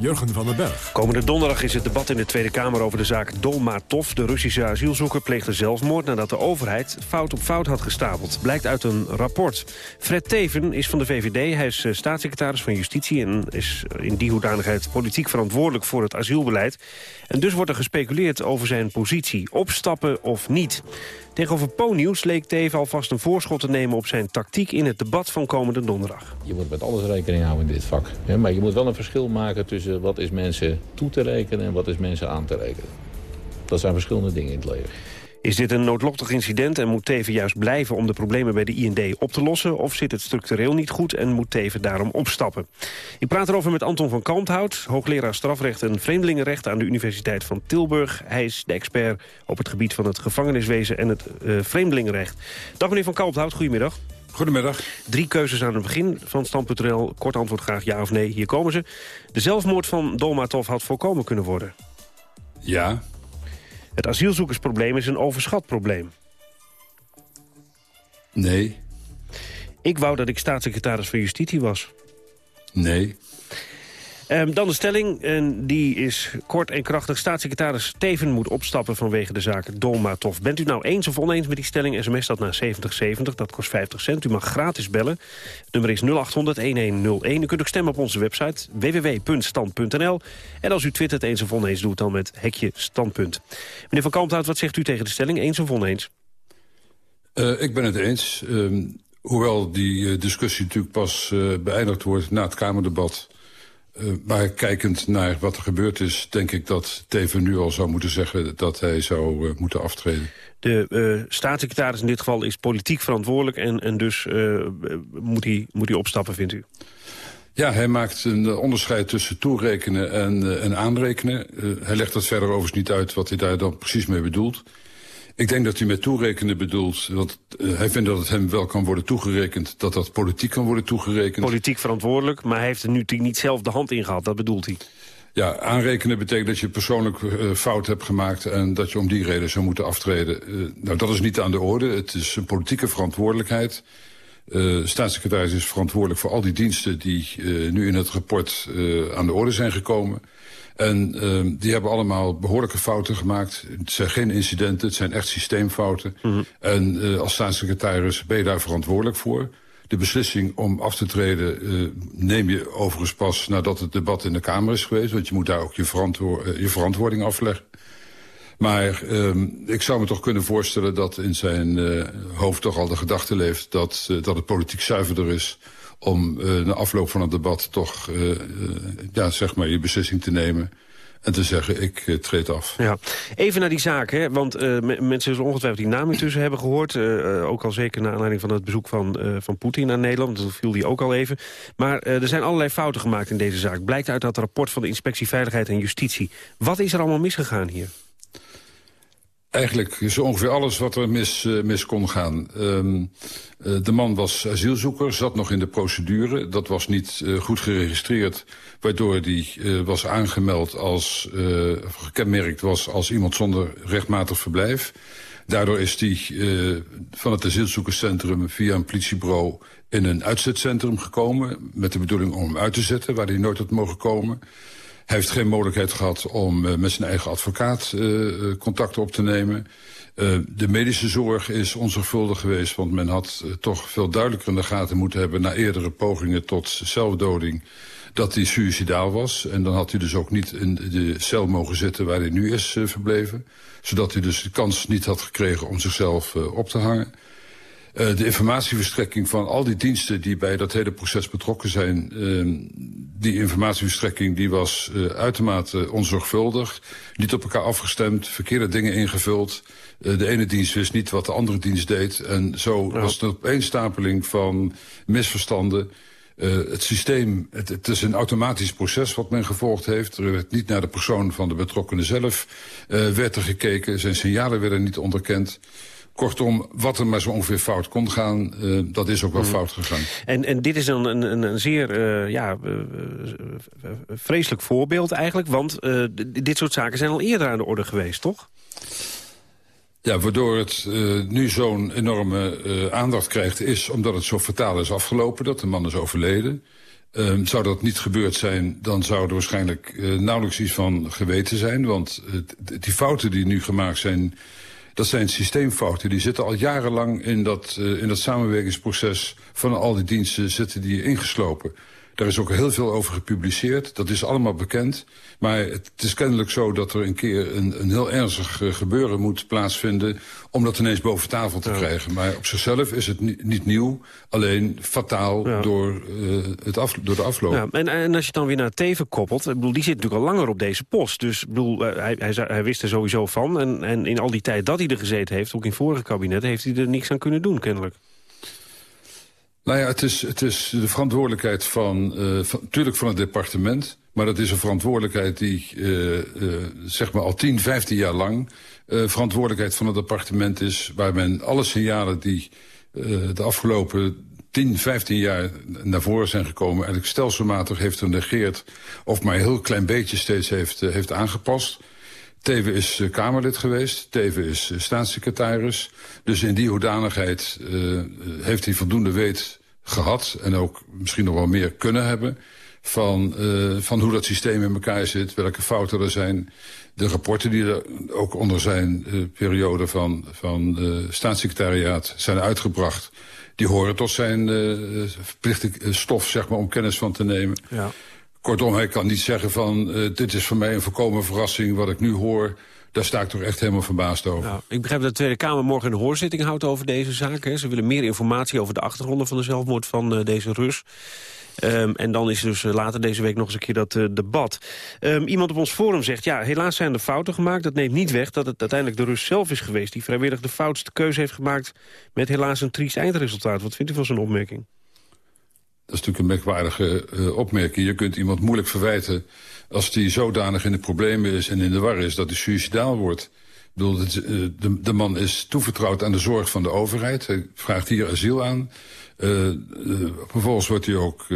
Jurgen van den Berg. Komende donderdag is het debat in de Tweede Kamer over de zaak Dolmatov. De Russische asielzoeker pleegde zelfmoord nadat de overheid fout op fout had gestapeld. Blijkt uit een rapport. Fred Teven is van de VVD. Hij is staatssecretaris van Justitie en is in die hoedanigheid politiek verantwoordelijk voor het asielbeleid. En dus wordt er gespeculeerd over zijn positie. Opstappen of niet. Tegenover Po-nieuws leek Teven alvast een voorschot te nemen op zijn tactiek in het debat van komende donderdag. Je moet met alles rekening houden in dit vak. Maar je moet wel een verschil maken tussen wat is mensen toe te rekenen en wat is mensen aan te rekenen. Dat zijn verschillende dingen in het leven. Is dit een noodlottig incident en moet Teven juist blijven om de problemen bij de IND op te lossen? Of zit het structureel niet goed en moet Teven daarom opstappen? Ik praat erover met Anton van Kalmthout, hoogleraar strafrecht en vreemdelingenrecht aan de Universiteit van Tilburg. Hij is de expert op het gebied van het gevangeniswezen en het uh, vreemdelingenrecht. Dag meneer van Kalmthout, goedemiddag. Goedemiddag. Drie keuzes aan het begin van Stand.nl. Kort antwoord graag ja of nee. Hier komen ze. De zelfmoord van Dolmatov had voorkomen kunnen worden. Ja. Het asielzoekersprobleem is een overschat probleem. Nee. Ik wou dat ik staatssecretaris van Justitie was. Nee. Um, dan de stelling, en die is kort en krachtig. Staatssecretaris Steven moet opstappen vanwege de zaak Dolmatov. Bent u nou eens of oneens met die stelling? SMS dat naar 7070, dat kost 50 cent. U mag gratis bellen. Het nummer is 0800-1101. U kunt ook stemmen op onze website www.stand.nl. En als u twittert eens of oneens, doet dan met hekje standpunt. Meneer Van Kalmthout, wat zegt u tegen de stelling? Eens of oneens? Uh, ik ben het eens. Uh, hoewel die uh, discussie natuurlijk pas beëindigd wordt na het Kamerdebat... Uh, maar kijkend naar wat er gebeurd is... denk ik dat Teven nu al zou moeten zeggen dat hij zou uh, moeten aftreden. De uh, staatssecretaris in dit geval is politiek verantwoordelijk... en, en dus moet, hij, moet hij opstappen, vindt u? Ja, hij maakt een onderscheid tussen toerekenen en, en aanrekenen. hij legt dat verder overigens niet uit wat hij daar dan precies mee bedoelt. Ik denk dat hij met toerekenen bedoelt... dat uh, hij vindt dat het hem wel kan worden toegerekend... dat dat politiek kan worden toegerekend. Politiek verantwoordelijk, maar hij heeft er nu niet zelf de hand in gehad. Dat bedoelt hij. Ja, aanrekenen betekent dat je persoonlijk uh, fout hebt gemaakt... en dat je om die reden zou moeten aftreden. Uh, nou, dat is niet aan de orde. Het is een politieke verantwoordelijkheid. Uh, staatssecretaris is verantwoordelijk voor al die diensten... die nu in het rapport aan de orde zijn gekomen... En uh, die hebben allemaal behoorlijke fouten gemaakt. Het zijn geen incidenten, het zijn echt systeemfouten. Mm -hmm. En uh, als staatssecretaris ben je daar verantwoordelijk voor. De beslissing om af te treden uh, neem je overigens pas nadat het debat in de Kamer is geweest. Want je moet daar ook je, verantwo je verantwoording afleggen. Maar um, ik zou me toch kunnen voorstellen dat in zijn uh, hoofd toch al de gedachte leeft... dat, dat het politiek zuiverder is om uh, na afloop van het debat toch uh, uh, ja, zeg maar je beslissing te nemen. En te zeggen, ik treed af. Ja. Even naar die zaak, hè? want mensen zullen ongetwijfeld die naam intussen hebben gehoord. Ook al zeker naar aanleiding van het bezoek van, van Poetin naar Nederland. Dat viel die ook al even. Maar er zijn allerlei fouten gemaakt in deze zaak. Blijkt uit dat rapport van de Inspectie Veiligheid en Justitie. Wat is er allemaal misgegaan hier? Eigenlijk zo ongeveer alles wat er mis, uh, mis kon gaan. Um, uh, de man was asielzoeker, zat nog in de procedure. Dat was niet uh, goed geregistreerd, waardoor hij was aangemeld als, of gekenmerkt was als iemand zonder rechtmatig verblijf. Daardoor is hij van het asielzoekerscentrum via een politiebureau in een uitzetcentrum gekomen. Met de bedoeling om hem uit te zetten, waar hij nooit had mogen komen. Hij heeft geen mogelijkheid gehad om uh, met zijn eigen advocaat uh, contact op te nemen. De medische zorg is onzorgvuldig geweest... want men had toch veel duidelijker in de gaten moeten hebben... na eerdere pogingen tot zelfdoding dat hij suicidaal was. En dan had hij dus ook niet in de cel mogen zitten waar hij nu is verbleven. Zodat hij dus de kans niet had gekregen om zichzelf op te hangen. Uh, de informatieverstrekking van al die diensten die bij dat hele proces betrokken zijn... Uh, die informatieverstrekking die was uh, uitermate onzorgvuldig. Niet op elkaar afgestemd, verkeerde dingen ingevuld. Uh, de ene dienst wist niet wat de andere dienst deed. En zo ja. was het een opeenstapeling van misverstanden... Uh, het systeem, het, het, is een automatisch proces wat men gevolgd heeft. Er werd niet naar de persoon van de betrokkenen zelf uh, werd er gekeken. Zijn signalen werden niet onderkend. Kortom, wat er maar zo ongeveer fout kon gaan, uh, dat is ook wel mm. fout gegaan. En, en dit is een, een, een zeer uh, ja, uh, vreselijk voorbeeld eigenlijk. Want dit soort zaken zijn al eerder aan de orde geweest, toch? Ja, waardoor het nu zo'n enorme aandacht krijgt... is omdat het zo fataal is afgelopen, dat de man is overleden. Um, zou dat niet gebeurd zijn, dan zou er waarschijnlijk nauwelijks iets van geweten zijn. Want die fouten die nu gemaakt zijn dat zijn systeemfouten. Die zitten al jarenlang in dat, uh, in dat samenwerkingsproces van al die diensten zitten die ingeslopen. Daar is ook heel veel over gepubliceerd. Dat is allemaal bekend. Maar het is kennelijk zo dat er een keer een, een heel ernstig uh, gebeuren moet plaatsvinden... om dat ineens boven tafel te ja. krijgen. Maar op zichzelf is het niet, niet nieuw. Alleen fataal ja. door, uh, het af, door de afloop. Ja, en, en als je dan weer naar Teven koppelt... Ik bedoel, die zit natuurlijk al langer op deze post. Dus ik bedoel, uh, hij, hij, hij, wist er sowieso van. En, en in al die tijd dat hij er gezeten heeft, ook in vorige kabinetten... heeft hij er niks aan kunnen doen, kennelijk. Nou ja, het is, het is de verantwoordelijkheid van, van, natuurlijk van het departement... maar het is een verantwoordelijkheid die uh, uh, zeg maar al 10, 15 jaar lang... verantwoordelijkheid van het departement is... waar men alle signalen die de afgelopen 10, 15 jaar naar voren zijn gekomen... eigenlijk stelselmatig heeft genegeerd... of maar een heel klein beetje steeds heeft, heeft aangepast... Teven is uh, Kamerlid geweest, Teven is uh, staatssecretaris. Dus in die hoedanigheid uh, heeft hij voldoende weet gehad... en ook misschien nog wel meer kunnen hebben... van, van hoe dat systeem in elkaar zit, welke fouten er zijn. De rapporten die er ook onder zijn periode van, van staatssecretariaat zijn uitgebracht... die horen tot zijn verplichte stof zeg maar, om kennis van te nemen... Ja. Kortom, hij kan niet zeggen van, uh, dit is voor mij een voorkomen verrassing wat ik nu hoor. Daar sta ik toch echt helemaal verbaasd over. Nou, ik begrijp dat de Tweede Kamer morgen een hoorzitting houdt over deze zaak. Hè. Ze willen meer informatie over de achtergronden van de zelfmoord van uh, deze Rus. Um, en dan is dus uh, later deze week nog eens een keer dat debat. Um, iemand op ons forum zegt, ja, helaas zijn er fouten gemaakt. Dat neemt niet weg dat het uiteindelijk de Rus zelf is geweest... die vrijwillig de foutste keuze heeft gemaakt... met helaas een triest eindresultaat. Wat vindt u van zo'n opmerking? Dat is natuurlijk een merkwaardige uh, opmerking. Je kunt iemand moeilijk verwijten als die zodanig in de problemen is en in de war is dat hij suicidaal wordt. Ik bedoel, uh, de, de, man is toevertrouwd aan de zorg van de overheid. Hij vraagt hier asiel aan. Uh, vervolgens wordt hij ook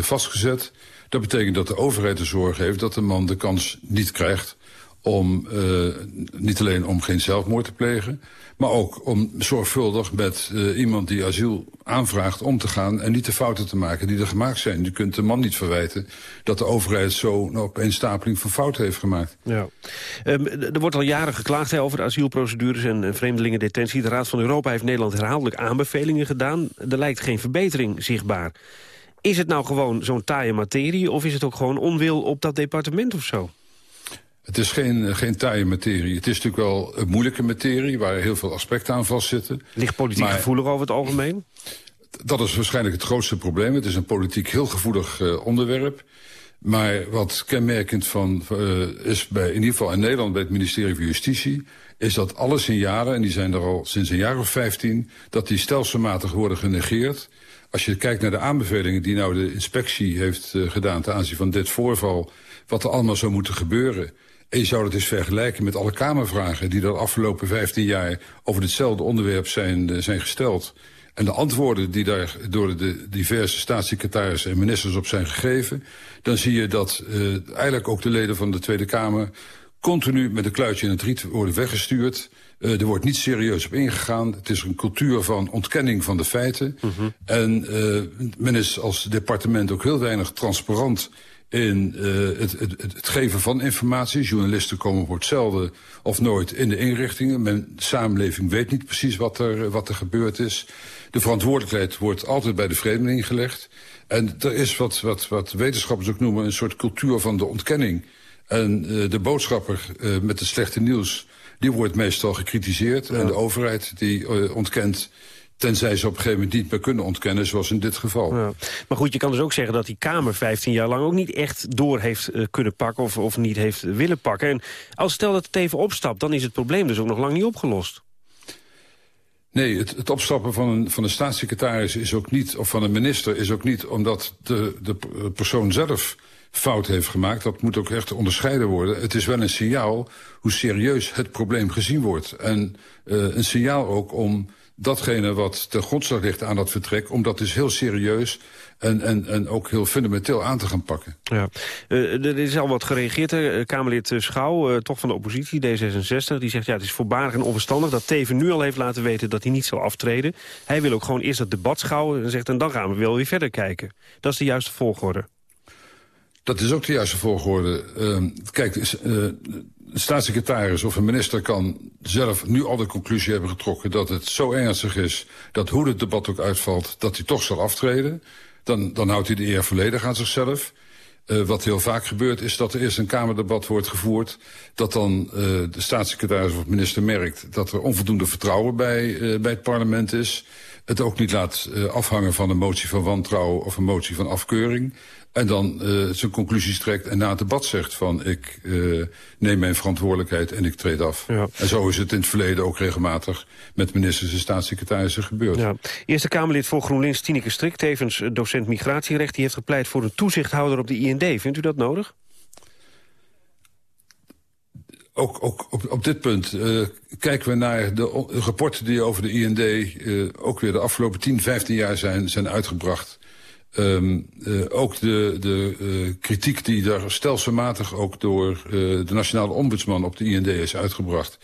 vastgezet. Dat betekent dat de overheid de zorg heeft dat de man de kans niet krijgt om niet alleen om geen zelfmoord te plegen maar ook om zorgvuldig met uh, iemand die asiel aanvraagt om te gaan... en niet de fouten te maken die er gemaakt zijn. Je kunt de man niet verwijten dat de overheid zo een opeenstapeling van fouten heeft gemaakt. Ja. Um, er wordt al jaren geklaagd hè, over asielprocedures en, en vreemdelingendetentie. De Raad van Europa heeft Nederland herhaaldelijk aanbevelingen gedaan. Er lijkt geen verbetering zichtbaar. Is het nou gewoon zo'n taaie materie of is het ook gewoon onwil op dat departement of zo? Het is geen, geen taaie materie. Het is natuurlijk wel een moeilijke materie... waar heel veel aspecten aan vastzitten. Ligt politiek maar, gevoelig over het algemeen? Dat is waarschijnlijk het grootste probleem. Het is een politiek heel gevoelig uh, onderwerp. Maar wat kenmerkend van, uh, is bij, in ieder geval in Nederland... bij het ministerie van Justitie... is dat alle signalen, en die zijn er al sinds een jaar of vijftien... dat die stelselmatig worden genegeerd... Als je kijkt naar de aanbevelingen die nou de inspectie heeft uh, gedaan... ten aanzien van dit voorval, wat er allemaal zou moeten gebeuren... En je zou dat eens vergelijken met alle Kamervragen... die de afgelopen 15 jaar over hetzelfde onderwerp zijn, uh, zijn gesteld. En de antwoorden die daar door de diverse staatssecretarissen en ministers op zijn gegeven... dan zie je dat uh, eigenlijk ook de leden van de Tweede Kamer... continu met een kluitje in het riet worden weggestuurd... Uh, er wordt niet serieus op ingegaan. Het is een cultuur van ontkenning van de feiten. Mm -hmm. En uh, men is als departement ook heel weinig transparant in uh, het, het, het, geven van informatie. Journalisten komen voor hetzelfde of nooit in de inrichtingen. Men, de samenleving weet niet precies wat er, wat er gebeurd is. De verantwoordelijkheid wordt altijd bij de vreemdeling gelegd. En er is wat, wat, wat wetenschappers ook noemen een soort cultuur van de ontkenning. En uh, de boodschapper uh, met het slechte nieuws, die wordt meestal gecritiseerd. Ja. En de overheid die ontkent Tenzij ze op een gegeven moment niet meer kunnen ontkennen, zoals in dit geval. Ja. Maar goed, je kan dus ook zeggen dat die Kamer 15 jaar lang ook niet echt door heeft uh, kunnen pakken of, of niet heeft willen pakken. En als stel dat het even opstapt, dan is het probleem dus ook nog lang niet opgelost. Nee, het, het opstappen van een, van een staatssecretaris is ook niet, of van een minister is ook niet omdat de, de persoon zelf fout heeft gemaakt. Dat moet ook echt onderscheiden worden. Het is wel een signaal hoe serieus het probleem gezien wordt. En uh, een signaal ook om datgene wat ten grondslag ligt aan dat vertrek... om dat dus heel serieus en, en, en ook heel fundamenteel aan te gaan pakken. Ja. Uh, er is al wat gereageerd. Hè? Kamerlid Schouw, uh, toch van de oppositie, D66... die zegt ja, het is voorbarig en onverstandig dat Teven nu al heeft laten weten... dat hij niet zal aftreden. Hij wil ook gewoon eerst het debat schouwen en zegt... en dan gaan we wel weer verder kijken. Dat is de juiste volgorde. Dat is ook de juiste volgorde. Uh, kijk, uh, de staatssecretaris of een minister kan zelf nu al de conclusie hebben getrokken... dat het zo ernstig is dat hoe het debat ook uitvalt, dat hij toch zal aftreden. dan, dan houdt hij de eer volledig aan zichzelf. Uh, wat heel vaak gebeurt is dat er eerst een Kamerdebat wordt gevoerd... dat dan uh, de staatssecretaris of minister merkt... dat er onvoldoende vertrouwen bij, uh, bij het parlement is. Het ook niet laat afhangen van een motie van wantrouwen... of een motie van afkeuring. En dan zijn conclusies trekt en na het debat zegt van... ik neem mijn verantwoordelijkheid en ik treed af. Ja. En zo is het in het verleden ook regelmatig... met ministers en staatssecretarissen gebeurd. Ja. Eerste Kamerlid voor GroenLinks, Tineke Strik... tevens docent migratierecht, die heeft gepleit voor een toezichthouder op de IND. Vindt u dat nodig? Ook, ook op, op dit punt uh, kijken we naar de rapporten die over de IND... Uh, ook weer de afgelopen 10, 15 jaar zijn, zijn uitgebracht... Um, uh, ook de, de uh, kritiek die daar stelselmatig ook door uh, de nationale ombudsman op de IND is uitgebracht.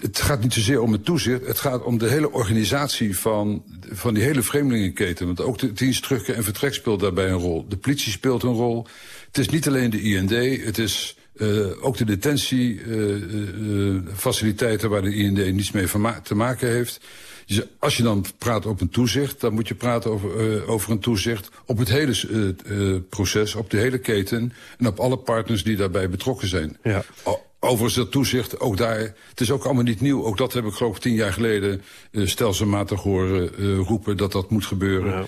Het, gaat niet zozeer om het toezicht, het gaat om de hele organisatie van, van die hele vreemdelingenketen. Want ook de dienst en vertrek speelt daarbij een rol. De politie speelt een rol. Het is niet alleen de IND, het is ook de detentiefaciliteiten waar de IND niets mee te maken heeft. Als je dan praat op een toezicht, dan moet je praten over, uh, over een toezicht op het hele uh, uh, proces, op de hele keten en op alle partners die daarbij betrokken zijn. Ja. Overigens dat toezicht, ook daar, het is ook allemaal niet nieuw. Ook dat heb ik geloof ik tien jaar geleden stelselmatig horen roepen dat dat moet gebeuren. Ja.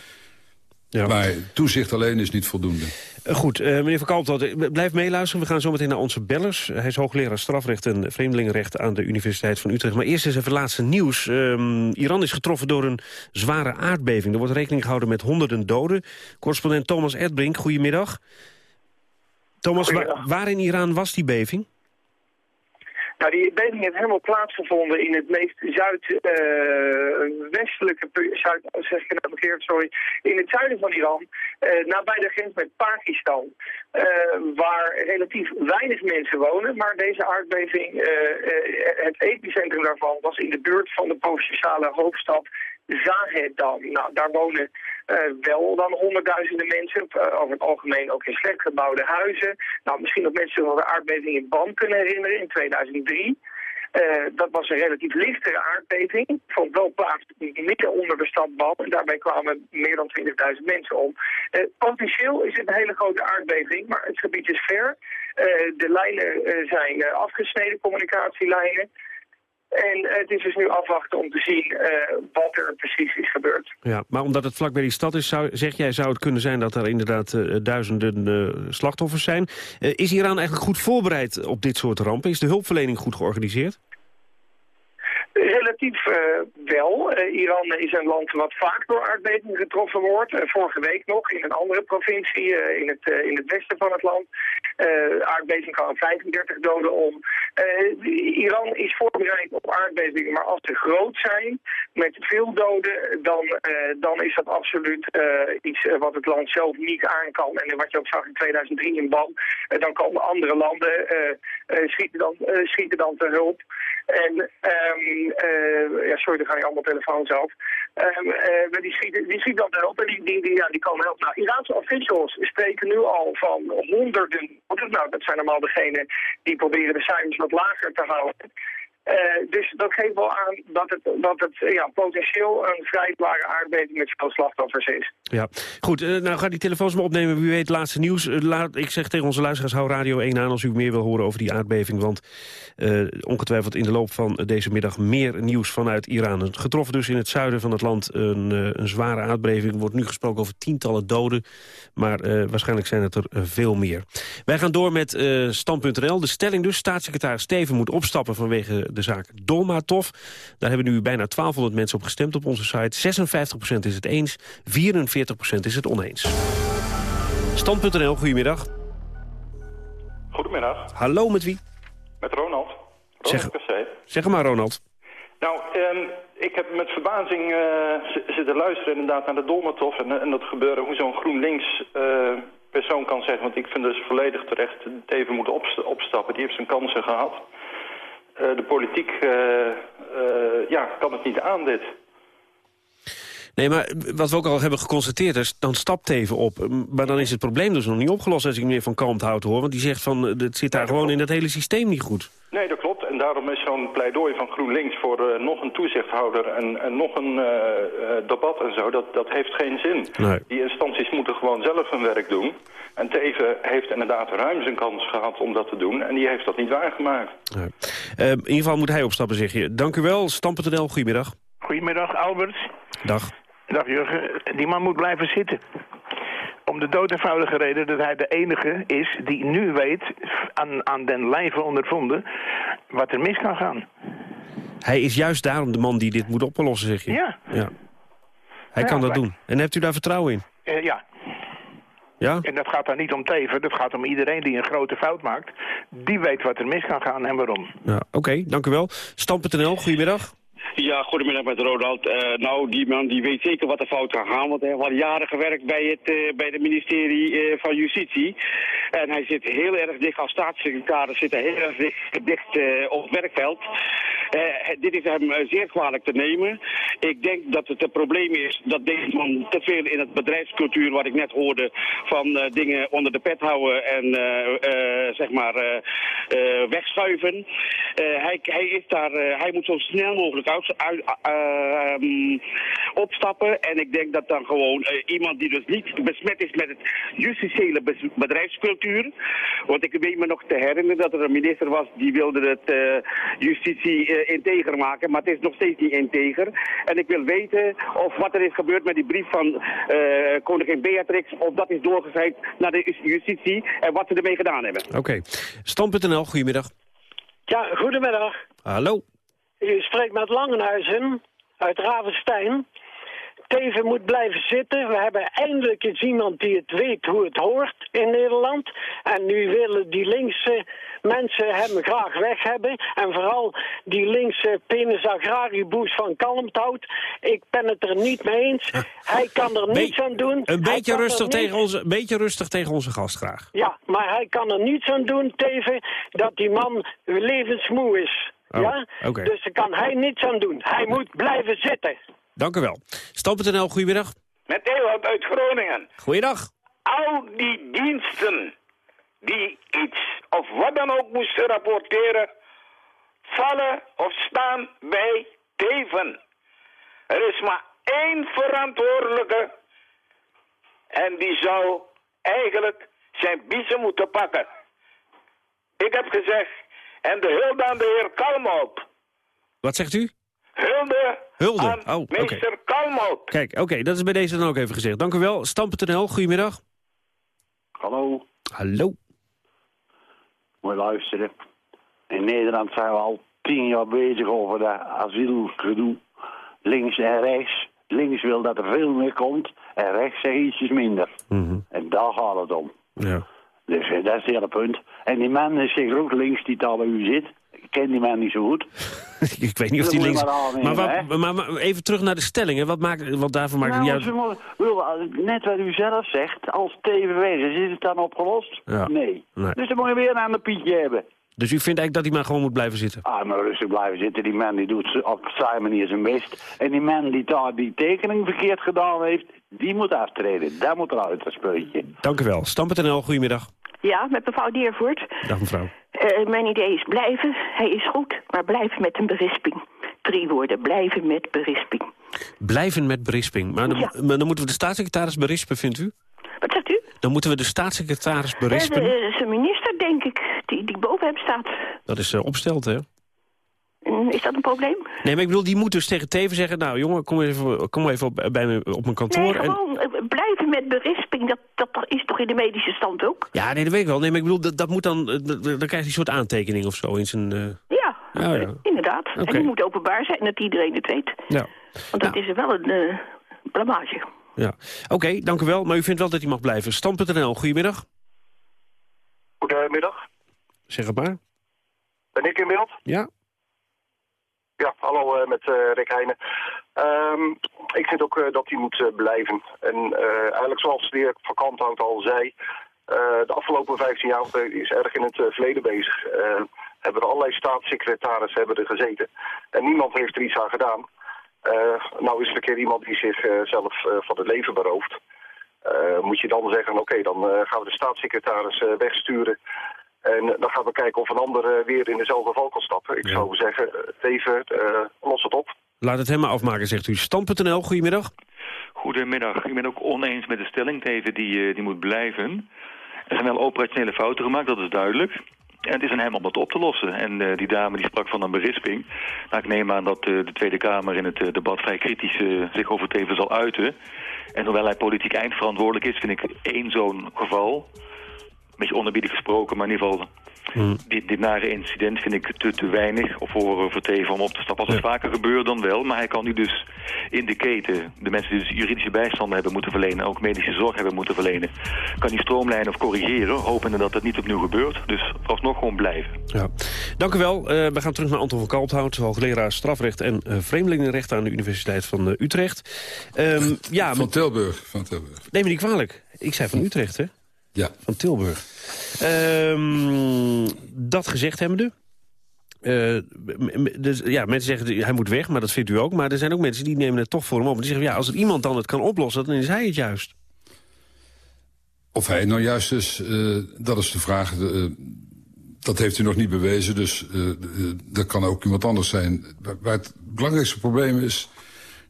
Ja. Maar toezicht alleen is niet voldoende. Goed, uh, meneer Van Kalmthout, blijf meeluisteren. We gaan zo meteen naar onze bellers. Hij is hoogleraar strafrecht en vreemdelingenrecht aan de Universiteit van Utrecht. Maar eerst eens even laatste nieuws. Um, Iran is getroffen door een zware aardbeving. Er wordt rekening gehouden met honderden doden. Correspondent Thomas Erdbrink, goedemiddag. Thomas, waar, waar in Iran was die beving? Nou, die beving heeft helemaal plaatsgevonden in het meest zuidwestelijke, uh, zuid, zeg ik nou verkeerd, sorry, in het zuiden van Iran, uh, nabij de grens met Pakistan, uh, waar relatief weinig mensen wonen. Maar deze aardbeving, het epicentrum daarvan, was in de buurt van de provinciale hoofdstad Zahedan. Nou, daar wonen uh, wel dan honderdduizenden mensen, uh, over het algemeen ook in slecht gebouwde huizen. Nou, misschien dat mensen wel de aardbeving in Ban kunnen herinneren in 2003. Uh, dat was een relatief lichtere aardbeving. Vond wel plaats midden onder de stad Ban. En daarbij kwamen meer dan 20.000 mensen om. Potentieel is het een hele grote aardbeving, maar het gebied is ver. De lijnen zijn afgesneden, communicatielijnen. En het is dus nu afwachten om te zien uh, wat er precies is gebeurd. Ja, maar omdat het vlak bij die stad is, zou, zeg jij, zou het kunnen zijn dat er inderdaad uh, duizenden uh, slachtoffers zijn. is Iran eigenlijk goed voorbereid op dit soort rampen? Is de hulpverlening goed georganiseerd? Relatief uh, wel. Uh, Iran is een land wat vaak door aardbevingen getroffen wordt. Uh, vorige week nog in een andere provincie in, het, in het westen van het land. aardbeving kwam 35 doden om. Iran is voorbereid op aardbevingen, maar als ze groot zijn met veel doden, dan, dan is dat absoluut iets wat het land zelf niet aan kan. En wat je ook zag in 2003 in Ban, dan komen andere landen schieten, dan, schieten dan te hulp. En um, ja, sorry, dan ga je allemaal telefoons af. Um, uh, die, schieten, die schieten dan op en die, die, die, ja, die komen helpen. Nou, Iraanse officials spreken nu al van honderden. Nou, dat zijn allemaal degenen die proberen de cijfers wat lager te houden. Uh, dus dat geeft wel aan dat het, dat het ja, potentieel een vrij zware aardbeving met veel slachtoffers is. Ja, goed. Uh, nou, ga die telefoons maar opnemen. Wie weet, laatste nieuws. Laat, ik zeg tegen onze luisteraars, hou Radio 1 aan als u meer wil horen over die aardbeving. Want ongetwijfeld in de loop van deze middag meer nieuws vanuit Iran. Getroffen dus in het zuiden van het land een, een zware aardbeving. Wordt nu gesproken over tientallen doden. Maar waarschijnlijk zijn het er veel meer. Wij gaan door met stand.nl. De stelling dus, staatssecretaris Steven moet opstappen vanwege de zaak Dolmatov. Daar hebben nu bijna 1200 mensen op gestemd op onze site. 56% is het eens, 44% is het oneens. Stand.nl, goedemiddag. Goedemiddag. Hallo, met wie? Met Ronald. Ronald zeg, zeg maar, Ronald. Nou, um, ik heb met verbazing uh, zitten luisteren inderdaad naar de Dolmatov... en, en dat gebeuren, hoe zo'n GroenLinks... Uh, persoon kan zeggen, want ik vind dus volledig terecht... Teven moet opstappen, die heeft zijn kansen gehad. Eh, de politiek eh, eh, ja, kan het niet aan dit. Nee, maar wat we ook al hebben geconstateerd is, dan stapt even op. Maar dan is het probleem dus nog niet opgelost als ik meneer Van Kalmt houd hoor. Want die zegt van, het zit daar gewoon in dat hele systeem niet goed. Nee, dat klopt. Daarom is zo'n pleidooi van GroenLinks voor eh, nog een toezichthouder en, en nog een eh, eh, debat en zo, dat, dat heeft geen zin. Nee. Die instanties moeten gewoon zelf hun werk doen. En Teven heeft inderdaad ruim zijn kans gehad om dat te doen en die heeft dat niet waargemaakt. Nee. In ieder geval moet hij opstappen, zeg je. Dank u wel. Stam.nl, goedemiddag. Goedemiddag, Albert. Dag. Dag Jurgen. Die man moet blijven zitten. Om de dood eenvoudige reden dat hij de enige is die nu weet, aan, aan den lijve ondervonden, wat er mis kan gaan. Hij is juist daarom de man die dit moet oplossen, zeg je. Ja. ja. Hij Ja, kan dat doen. En hebt u daar vertrouwen in? Eh, ja. Ja? En dat gaat dan niet om Teven, dat gaat om iedereen die een grote fout maakt. Die weet wat er mis kan gaan en waarom. ja. Oké, dank u wel. Stam.nl, goedemiddag. Ja, goedemiddag met Ronald. Eh, nou, die man die weet zeker wat er fout kan gaan, want hij heeft al jaren gewerkt bij het, eh, bij het ministerie eh, van Justitie. En hij zit heel erg dicht als staatssecretaris, zit hij heel erg dicht, op het werkveld. Dit is hem zeer kwalijk te nemen. Ik denk dat het een probleem is dat deze man te veel in het bedrijfscultuur, wat ik net hoorde, van dingen onder de pet houden en zeg maar wegschuiven. Hij, hij, is daar, hij moet zo snel mogelijk uit, uit, eh, ehm, opstappen. En ik denk dat dan gewoon eh, iemand die dus niet besmet is met het justitiële bedrijfscultuur. Want ik weet me nog te herinneren dat er een minister was die wilde het eh, justitie integer maken. Maar het is nog steeds niet integer. En ik wil weten of wat er is gebeurd met die brief van eh, koningin Beatrix. Of dat is doorgezet naar de justitie en wat ze ermee gedaan hebben. Oké. Stam.nl, goedemiddag. Ja, goedemiddag. Hallo. U spreekt met Langenhuizen uit Ravenstein. Teven moet blijven zitten. We hebben eindelijk eens iemand die het weet hoe het hoort in Nederland. En nu willen die linkse mensen hem graag weg hebben. En vooral die linkse penis agraribus van Kalmthout. Ik ben het er niet mee eens. Hij kan er niets aan doen. Een beetje rustig, niets- tegen onze, een beetje rustig tegen onze gast graag. ja, maar hij kan er niets aan doen, Teven, dat die man levensmoe is. Oh, ja? Dus daar kan hij niets aan doen. Hij moet blijven zitten. Dank u wel. Stam.nl, goedemiddag. Met Ewald uit Groningen. Goeiedag. Al die diensten die iets of wat dan ook moesten rapporteren, vallen of staan bij Teven. Er is maar één verantwoordelijke en die zou eigenlijk zijn biezen moeten pakken. Ik heb gezegd, en de hulde aan de heer Kalmout. Wat zegt u? Hulde, Hulde. aan Oh, oké. meester. Kijk, oké, dat is bij deze dan ook even gezegd. Dank u wel. Stam.nl, goedemiddag. Hallo. Hallo. Moet je luisteren. In Nederland zijn we al tien jaar bezig over de asielgedoe. Links en rechts. Links wil dat er veel meer komt en rechts zegt ietsjes minder. En daar gaat het om. Ja. Dus eh, dat is het hele punt. En die man is zeker ook links die daar bij u zit. Ik ken die man niet zo goed. [laughs] Ik weet niet of die links... maar aannemen, Maar, hè? wat, maar, maar even terug naar de stellingen. Wat maakt, want daarvoor maakt het Nou, niet uit... wil, net wat u zelf zegt, als TV weg is, is het dan opgelost? Ja. Nee. Nee. Dus dan moet je weer aan de pietje hebben. Dus u vindt eigenlijk dat hij maar gewoon moet blijven zitten? Ah, maar rustig blijven zitten. Die man die doet op zijn manier zijn best. En die man die daar die tekening verkeerd gedaan heeft, die moet aftreden. Daar moet eruit, dat speutje. Dank u wel. Stam.nl, goedemiddag. Ja, met mevrouw Deervoort. Dag mevrouw. Eh, mijn idee is blijven. Hij is goed, maar blijven met een berisping. Drie woorden, blijven met berisping. Blijven met berisping. Maar dan, Ja. maar dan moeten we de staatssecretaris berispen, vindt u? Wat zegt u? Dan moeten we de staatssecretaris Eh, de- berispen. eh, zijn minister, denk ik, die, die boven hem staat. Dat is uh, opsteld, hè? Mm, Is dat een probleem? Nee, maar ik bedoel, die moet dus tegen Teven zeggen... nou, jongen, kom even, kom even op, bij me op mijn kantoor. Nee, en... gewoon eh, blijven met berisping. Dat, dat is toch in de medische stand ook? Ja, nee, dat weet ik wel. Nee, maar ik bedoel, dat, dat moet dan... eh, Dan krijgt hij een soort aantekening of zo in zijn... eh, Ja, Ja, ja. inderdaad. Oké. En die moet openbaar zijn, dat iedereen het weet. Ja. Want dat is wel een eh, blamage. ja. Oké, dank u wel. Maar u vindt wel dat hij mag blijven. Stam.nl, goedemiddag. Goedemiddag. Zeg het maar. Ben ik in beeld? Ja. Ja, hallo eh, met eh, Rick Heijnen. Ehm, ik vind ook eh, dat hij moet blijven. En eigenlijk zoals de heer Van Kanthout al zei... de afgelopen 15 jaar is erg in het verleden bezig. hebben er allerlei staatssecretarissen hebben er gezeten. En niemand heeft er iets aan gedaan. Nou is er een keer iemand die zichzelf zelf van het leven berooft. Moet je dan zeggen, oké, dan gaan we de staatssecretaris wegsturen... En dan gaan we kijken of een ander eh, weer in dezelfde val kan stappen. Ik zou zeggen, eh, even, eh, los het op. Laat het hem maar afmaken, zegt u. Stand.nl, goedemiddag. Goedemiddag. Ik ben ook oneens met de stelling. Teven die, eh, die moet blijven. Er zijn wel operationele fouten gemaakt, dat is duidelijk. En het is aan hem om dat op te lossen. En eh, die dame die sprak van een berisping. Nou, ik neem aan dat eh, de Tweede Kamer in het eh, debat vrij kritisch eh, zich over Teven zal uiten. En hoewel hij politiek eindverantwoordelijk is, vind ik één zo'n geval... een beetje onerbiedig gesproken, maar in ieder geval... Dit, dit nare incident vind ik te, te weinig voor, voor Teven om op te stappen. Als het vaker gebeurt, dan wel. Maar hij kan nu dus in de keten, de mensen die dus juridische bijstand hebben moeten verlenen... ook medische zorg hebben moeten verlenen... kan die stroomlijnen of corrigeren, hopende dat dat niet opnieuw gebeurt. Dus vooralsnog gewoon blijven. Ja. Dank u wel. Eh, we gaan terug naar Anton van Kalthout, hoogleraar strafrecht en eh, vreemdelingenrecht aan de Universiteit van eh, Utrecht. Ehm, ja, Van Tilburg. Van Tilburg. Neem me niet kwalijk. Ik zei van Utrecht, hè? Ja. Van Tilburg. Ehm, dat gezegd hebbende... eh, m- m- dus, ja, mensen zeggen hij moet weg, maar dat vindt u ook. Maar er zijn ook mensen die nemen het toch voor hem op. Die zeggen, ja, als er iemand dan het kan oplossen, dan is hij het juist. Of hij nou juist is, eh, dat is de vraag. Eh, dat heeft u nog niet bewezen, dus eh, eh, dat kan ook iemand anders zijn. Waar, waar het belangrijkste probleem is...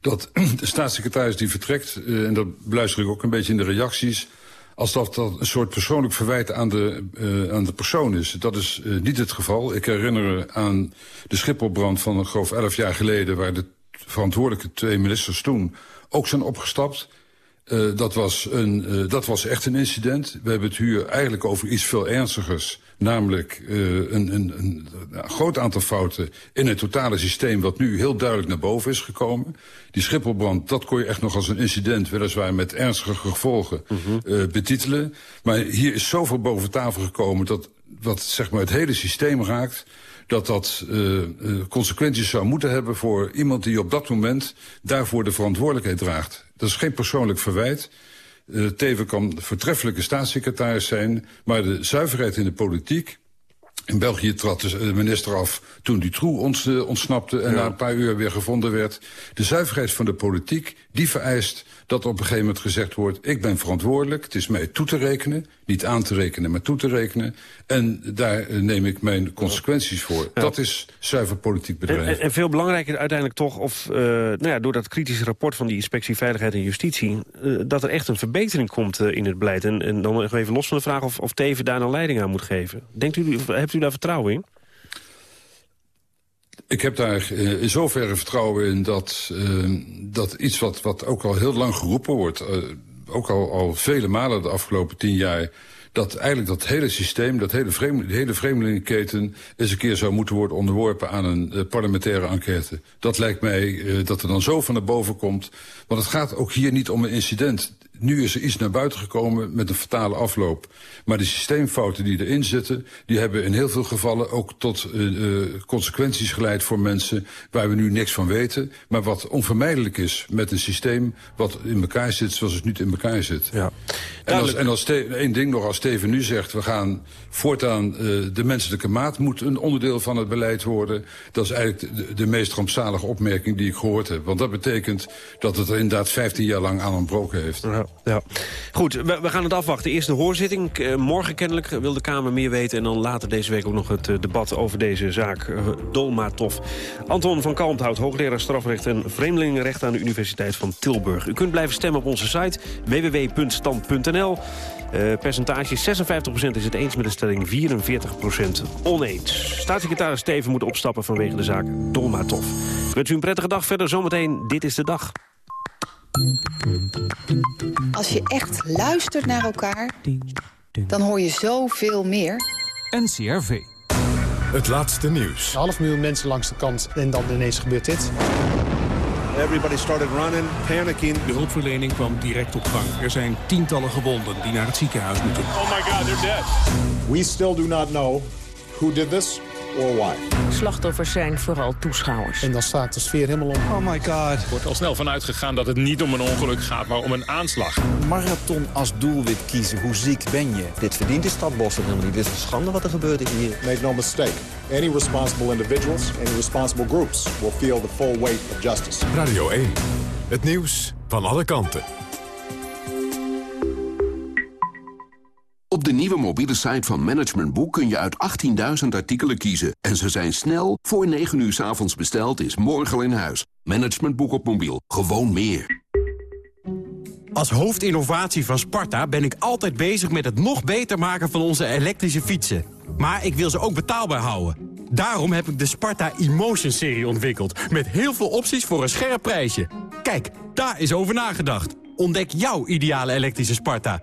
dat [clears throat] de staatssecretaris die vertrekt... eh, en dat beluister ik ook een beetje in de reacties... als dat, een soort persoonlijk verwijt aan de, eh, aan de persoon is. Dat is eh, niet het geval. Ik herinner aan de Schipholbrand van een geloof elf jaar geleden... waar de verantwoordelijke twee ministers toen ook zijn opgestapt... Uh, dat, was een, uh, dat was echt een incident. We hebben het hier eigenlijk over iets veel ernstigers. Namelijk uh, een, een, een, een, groot aantal fouten in het totale systeem... wat nu heel duidelijk naar boven is gekomen. Die Schipholbrand, dat kon je echt nog als een incident... weliswaar met ernstige gevolgen -hmm. betitelen. Maar hier is zoveel boven tafel gekomen... dat wat zeg maar, het hele systeem raakt dat dat uh, consequenties zou moeten hebben voor iemand die op dat moment daarvoor de verantwoordelijkheid draagt. Dat is geen persoonlijk verwijt. Uh, Teven kan voortreffelijke staatssecretaris zijn, maar de zuiverheid in de politiek... In België trad de minister af toen Dutroux ons, ontsnapte... en ja. na een paar uur weer gevonden werd. De zuiverheid van de politiek, die vereist dat op een gegeven moment gezegd wordt... ik ben verantwoordelijk, het is mij toe te rekenen. Niet aan te rekenen, maar toe te rekenen. En daar uh, neem ik mijn consequenties voor. Ja. Dat is zuiver politiek bedrijf. En, en, veel belangrijker uiteindelijk toch... of uh, nou ja, door dat kritische rapport van die Inspectie Veiligheid en Justitie... Uh, dat er echt een verbetering komt in het beleid. En, en dan even los van de vraag of, of Teven daar een leiding aan moet geven. Denkt u, hebt u daar vertrouwen in? Ik heb daar uh, in zoverre vertrouwen in dat, uh, dat iets wat, wat ook al heel lang geroepen wordt... Uh, ook al, al vele malen de afgelopen tien jaar... dat eigenlijk dat hele systeem, dat hele, vreemd, hele vreemdelingenketen... eens een keer zou moeten worden onderworpen aan een parlementaire enquête. Dat lijkt mij dat er dan zo van naar boven komt. Want het gaat ook hier niet om een incident nu is er iets naar buiten gekomen met een fatale afloop. Maar de systeemfouten die erin zitten... die hebben in heel veel gevallen ook tot uh, uh, consequenties geleid voor mensen... waar we nu niks van weten. Maar wat onvermijdelijk is met een systeem wat in elkaar zit... zoals het nu in elkaar zit. Ja. En als, en als één ding nog, als Steven nu zegt... we gaan voortaan uh, de menselijke maat moet een onderdeel van het beleid worden... dat is eigenlijk de, meest rampzalige opmerking die ik gehoord heb. Want dat betekent dat het er inderdaad 15 jaar lang aan ontbroken heeft. Ja. Ja. Goed, we, gaan het afwachten. Eerst de hoorzitting. Uh, morgen kennelijk wil de Kamer meer weten. En dan later deze week ook nog het uh, debat over deze zaak. Dolmatov. Anton van Kalmthout, hoogleraar strafrecht en vreemdelingenrecht... aan de Universiteit van Tilburg. U kunt blijven stemmen op onze site www.stand.nl. percentage 56% is het eens met de stelling, 44% oneens. Staatssecretaris Steven moet opstappen vanwege de zaak Dolmatov. Ik wens u een prettige dag verder. Zometeen, dit is de dag. Als je echt luistert naar elkaar, dan hoor je zoveel meer. NCRV. Het laatste nieuws. Een half miljoen mensen langs de kant en dan ineens gebeurt dit. Everybody started running, panicking. De hulpverlening kwam direct op gang. Er zijn tientallen gewonden die naar het ziekenhuis moeten. Oh my god, they're dead. We still do not know who did this or. Slachtoffers zijn vooral toeschouwers. En dan staat de sfeer helemaal om. Oh my god. Er wordt al snel vanuit gegaan dat het niet om een ongeluk gaat, maar om een aanslag. Marathon als doelwit kiezen, hoe ziek ben je? Dit verdient de stad Boston helemaal niet. Dit is een schande wat er gebeurt hier. Make no mistake. Any responsible individuals, any responsible groups will feel the full weight of justice. Radio 1. Het nieuws van alle kanten. Op de nieuwe mobiele site van Management Boek kun je uit 18.000 artikelen kiezen. En ze zijn snel, voor 9 uur s avonds besteld, is morgen al in huis. Management Boek op mobiel, gewoon meer. Als hoofdinnovatie van Sparta ben ik altijd bezig met het nog beter maken van onze elektrische fietsen. Maar ik wil ze ook betaalbaar houden. Daarom heb ik de Sparta Emotion-serie ontwikkeld. Met heel veel opties voor een scherp prijsje. Kijk, daar is over nagedacht. Ontdek jouw ideale elektrische Sparta.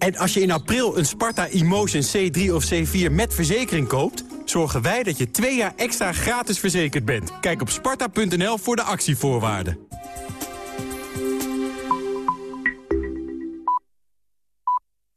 En als je in april een Sparta Emotion C3 of C4 met verzekering koopt... zorgen wij dat je twee jaar extra gratis verzekerd bent. Kijk op sparta.nl voor de actievoorwaarden.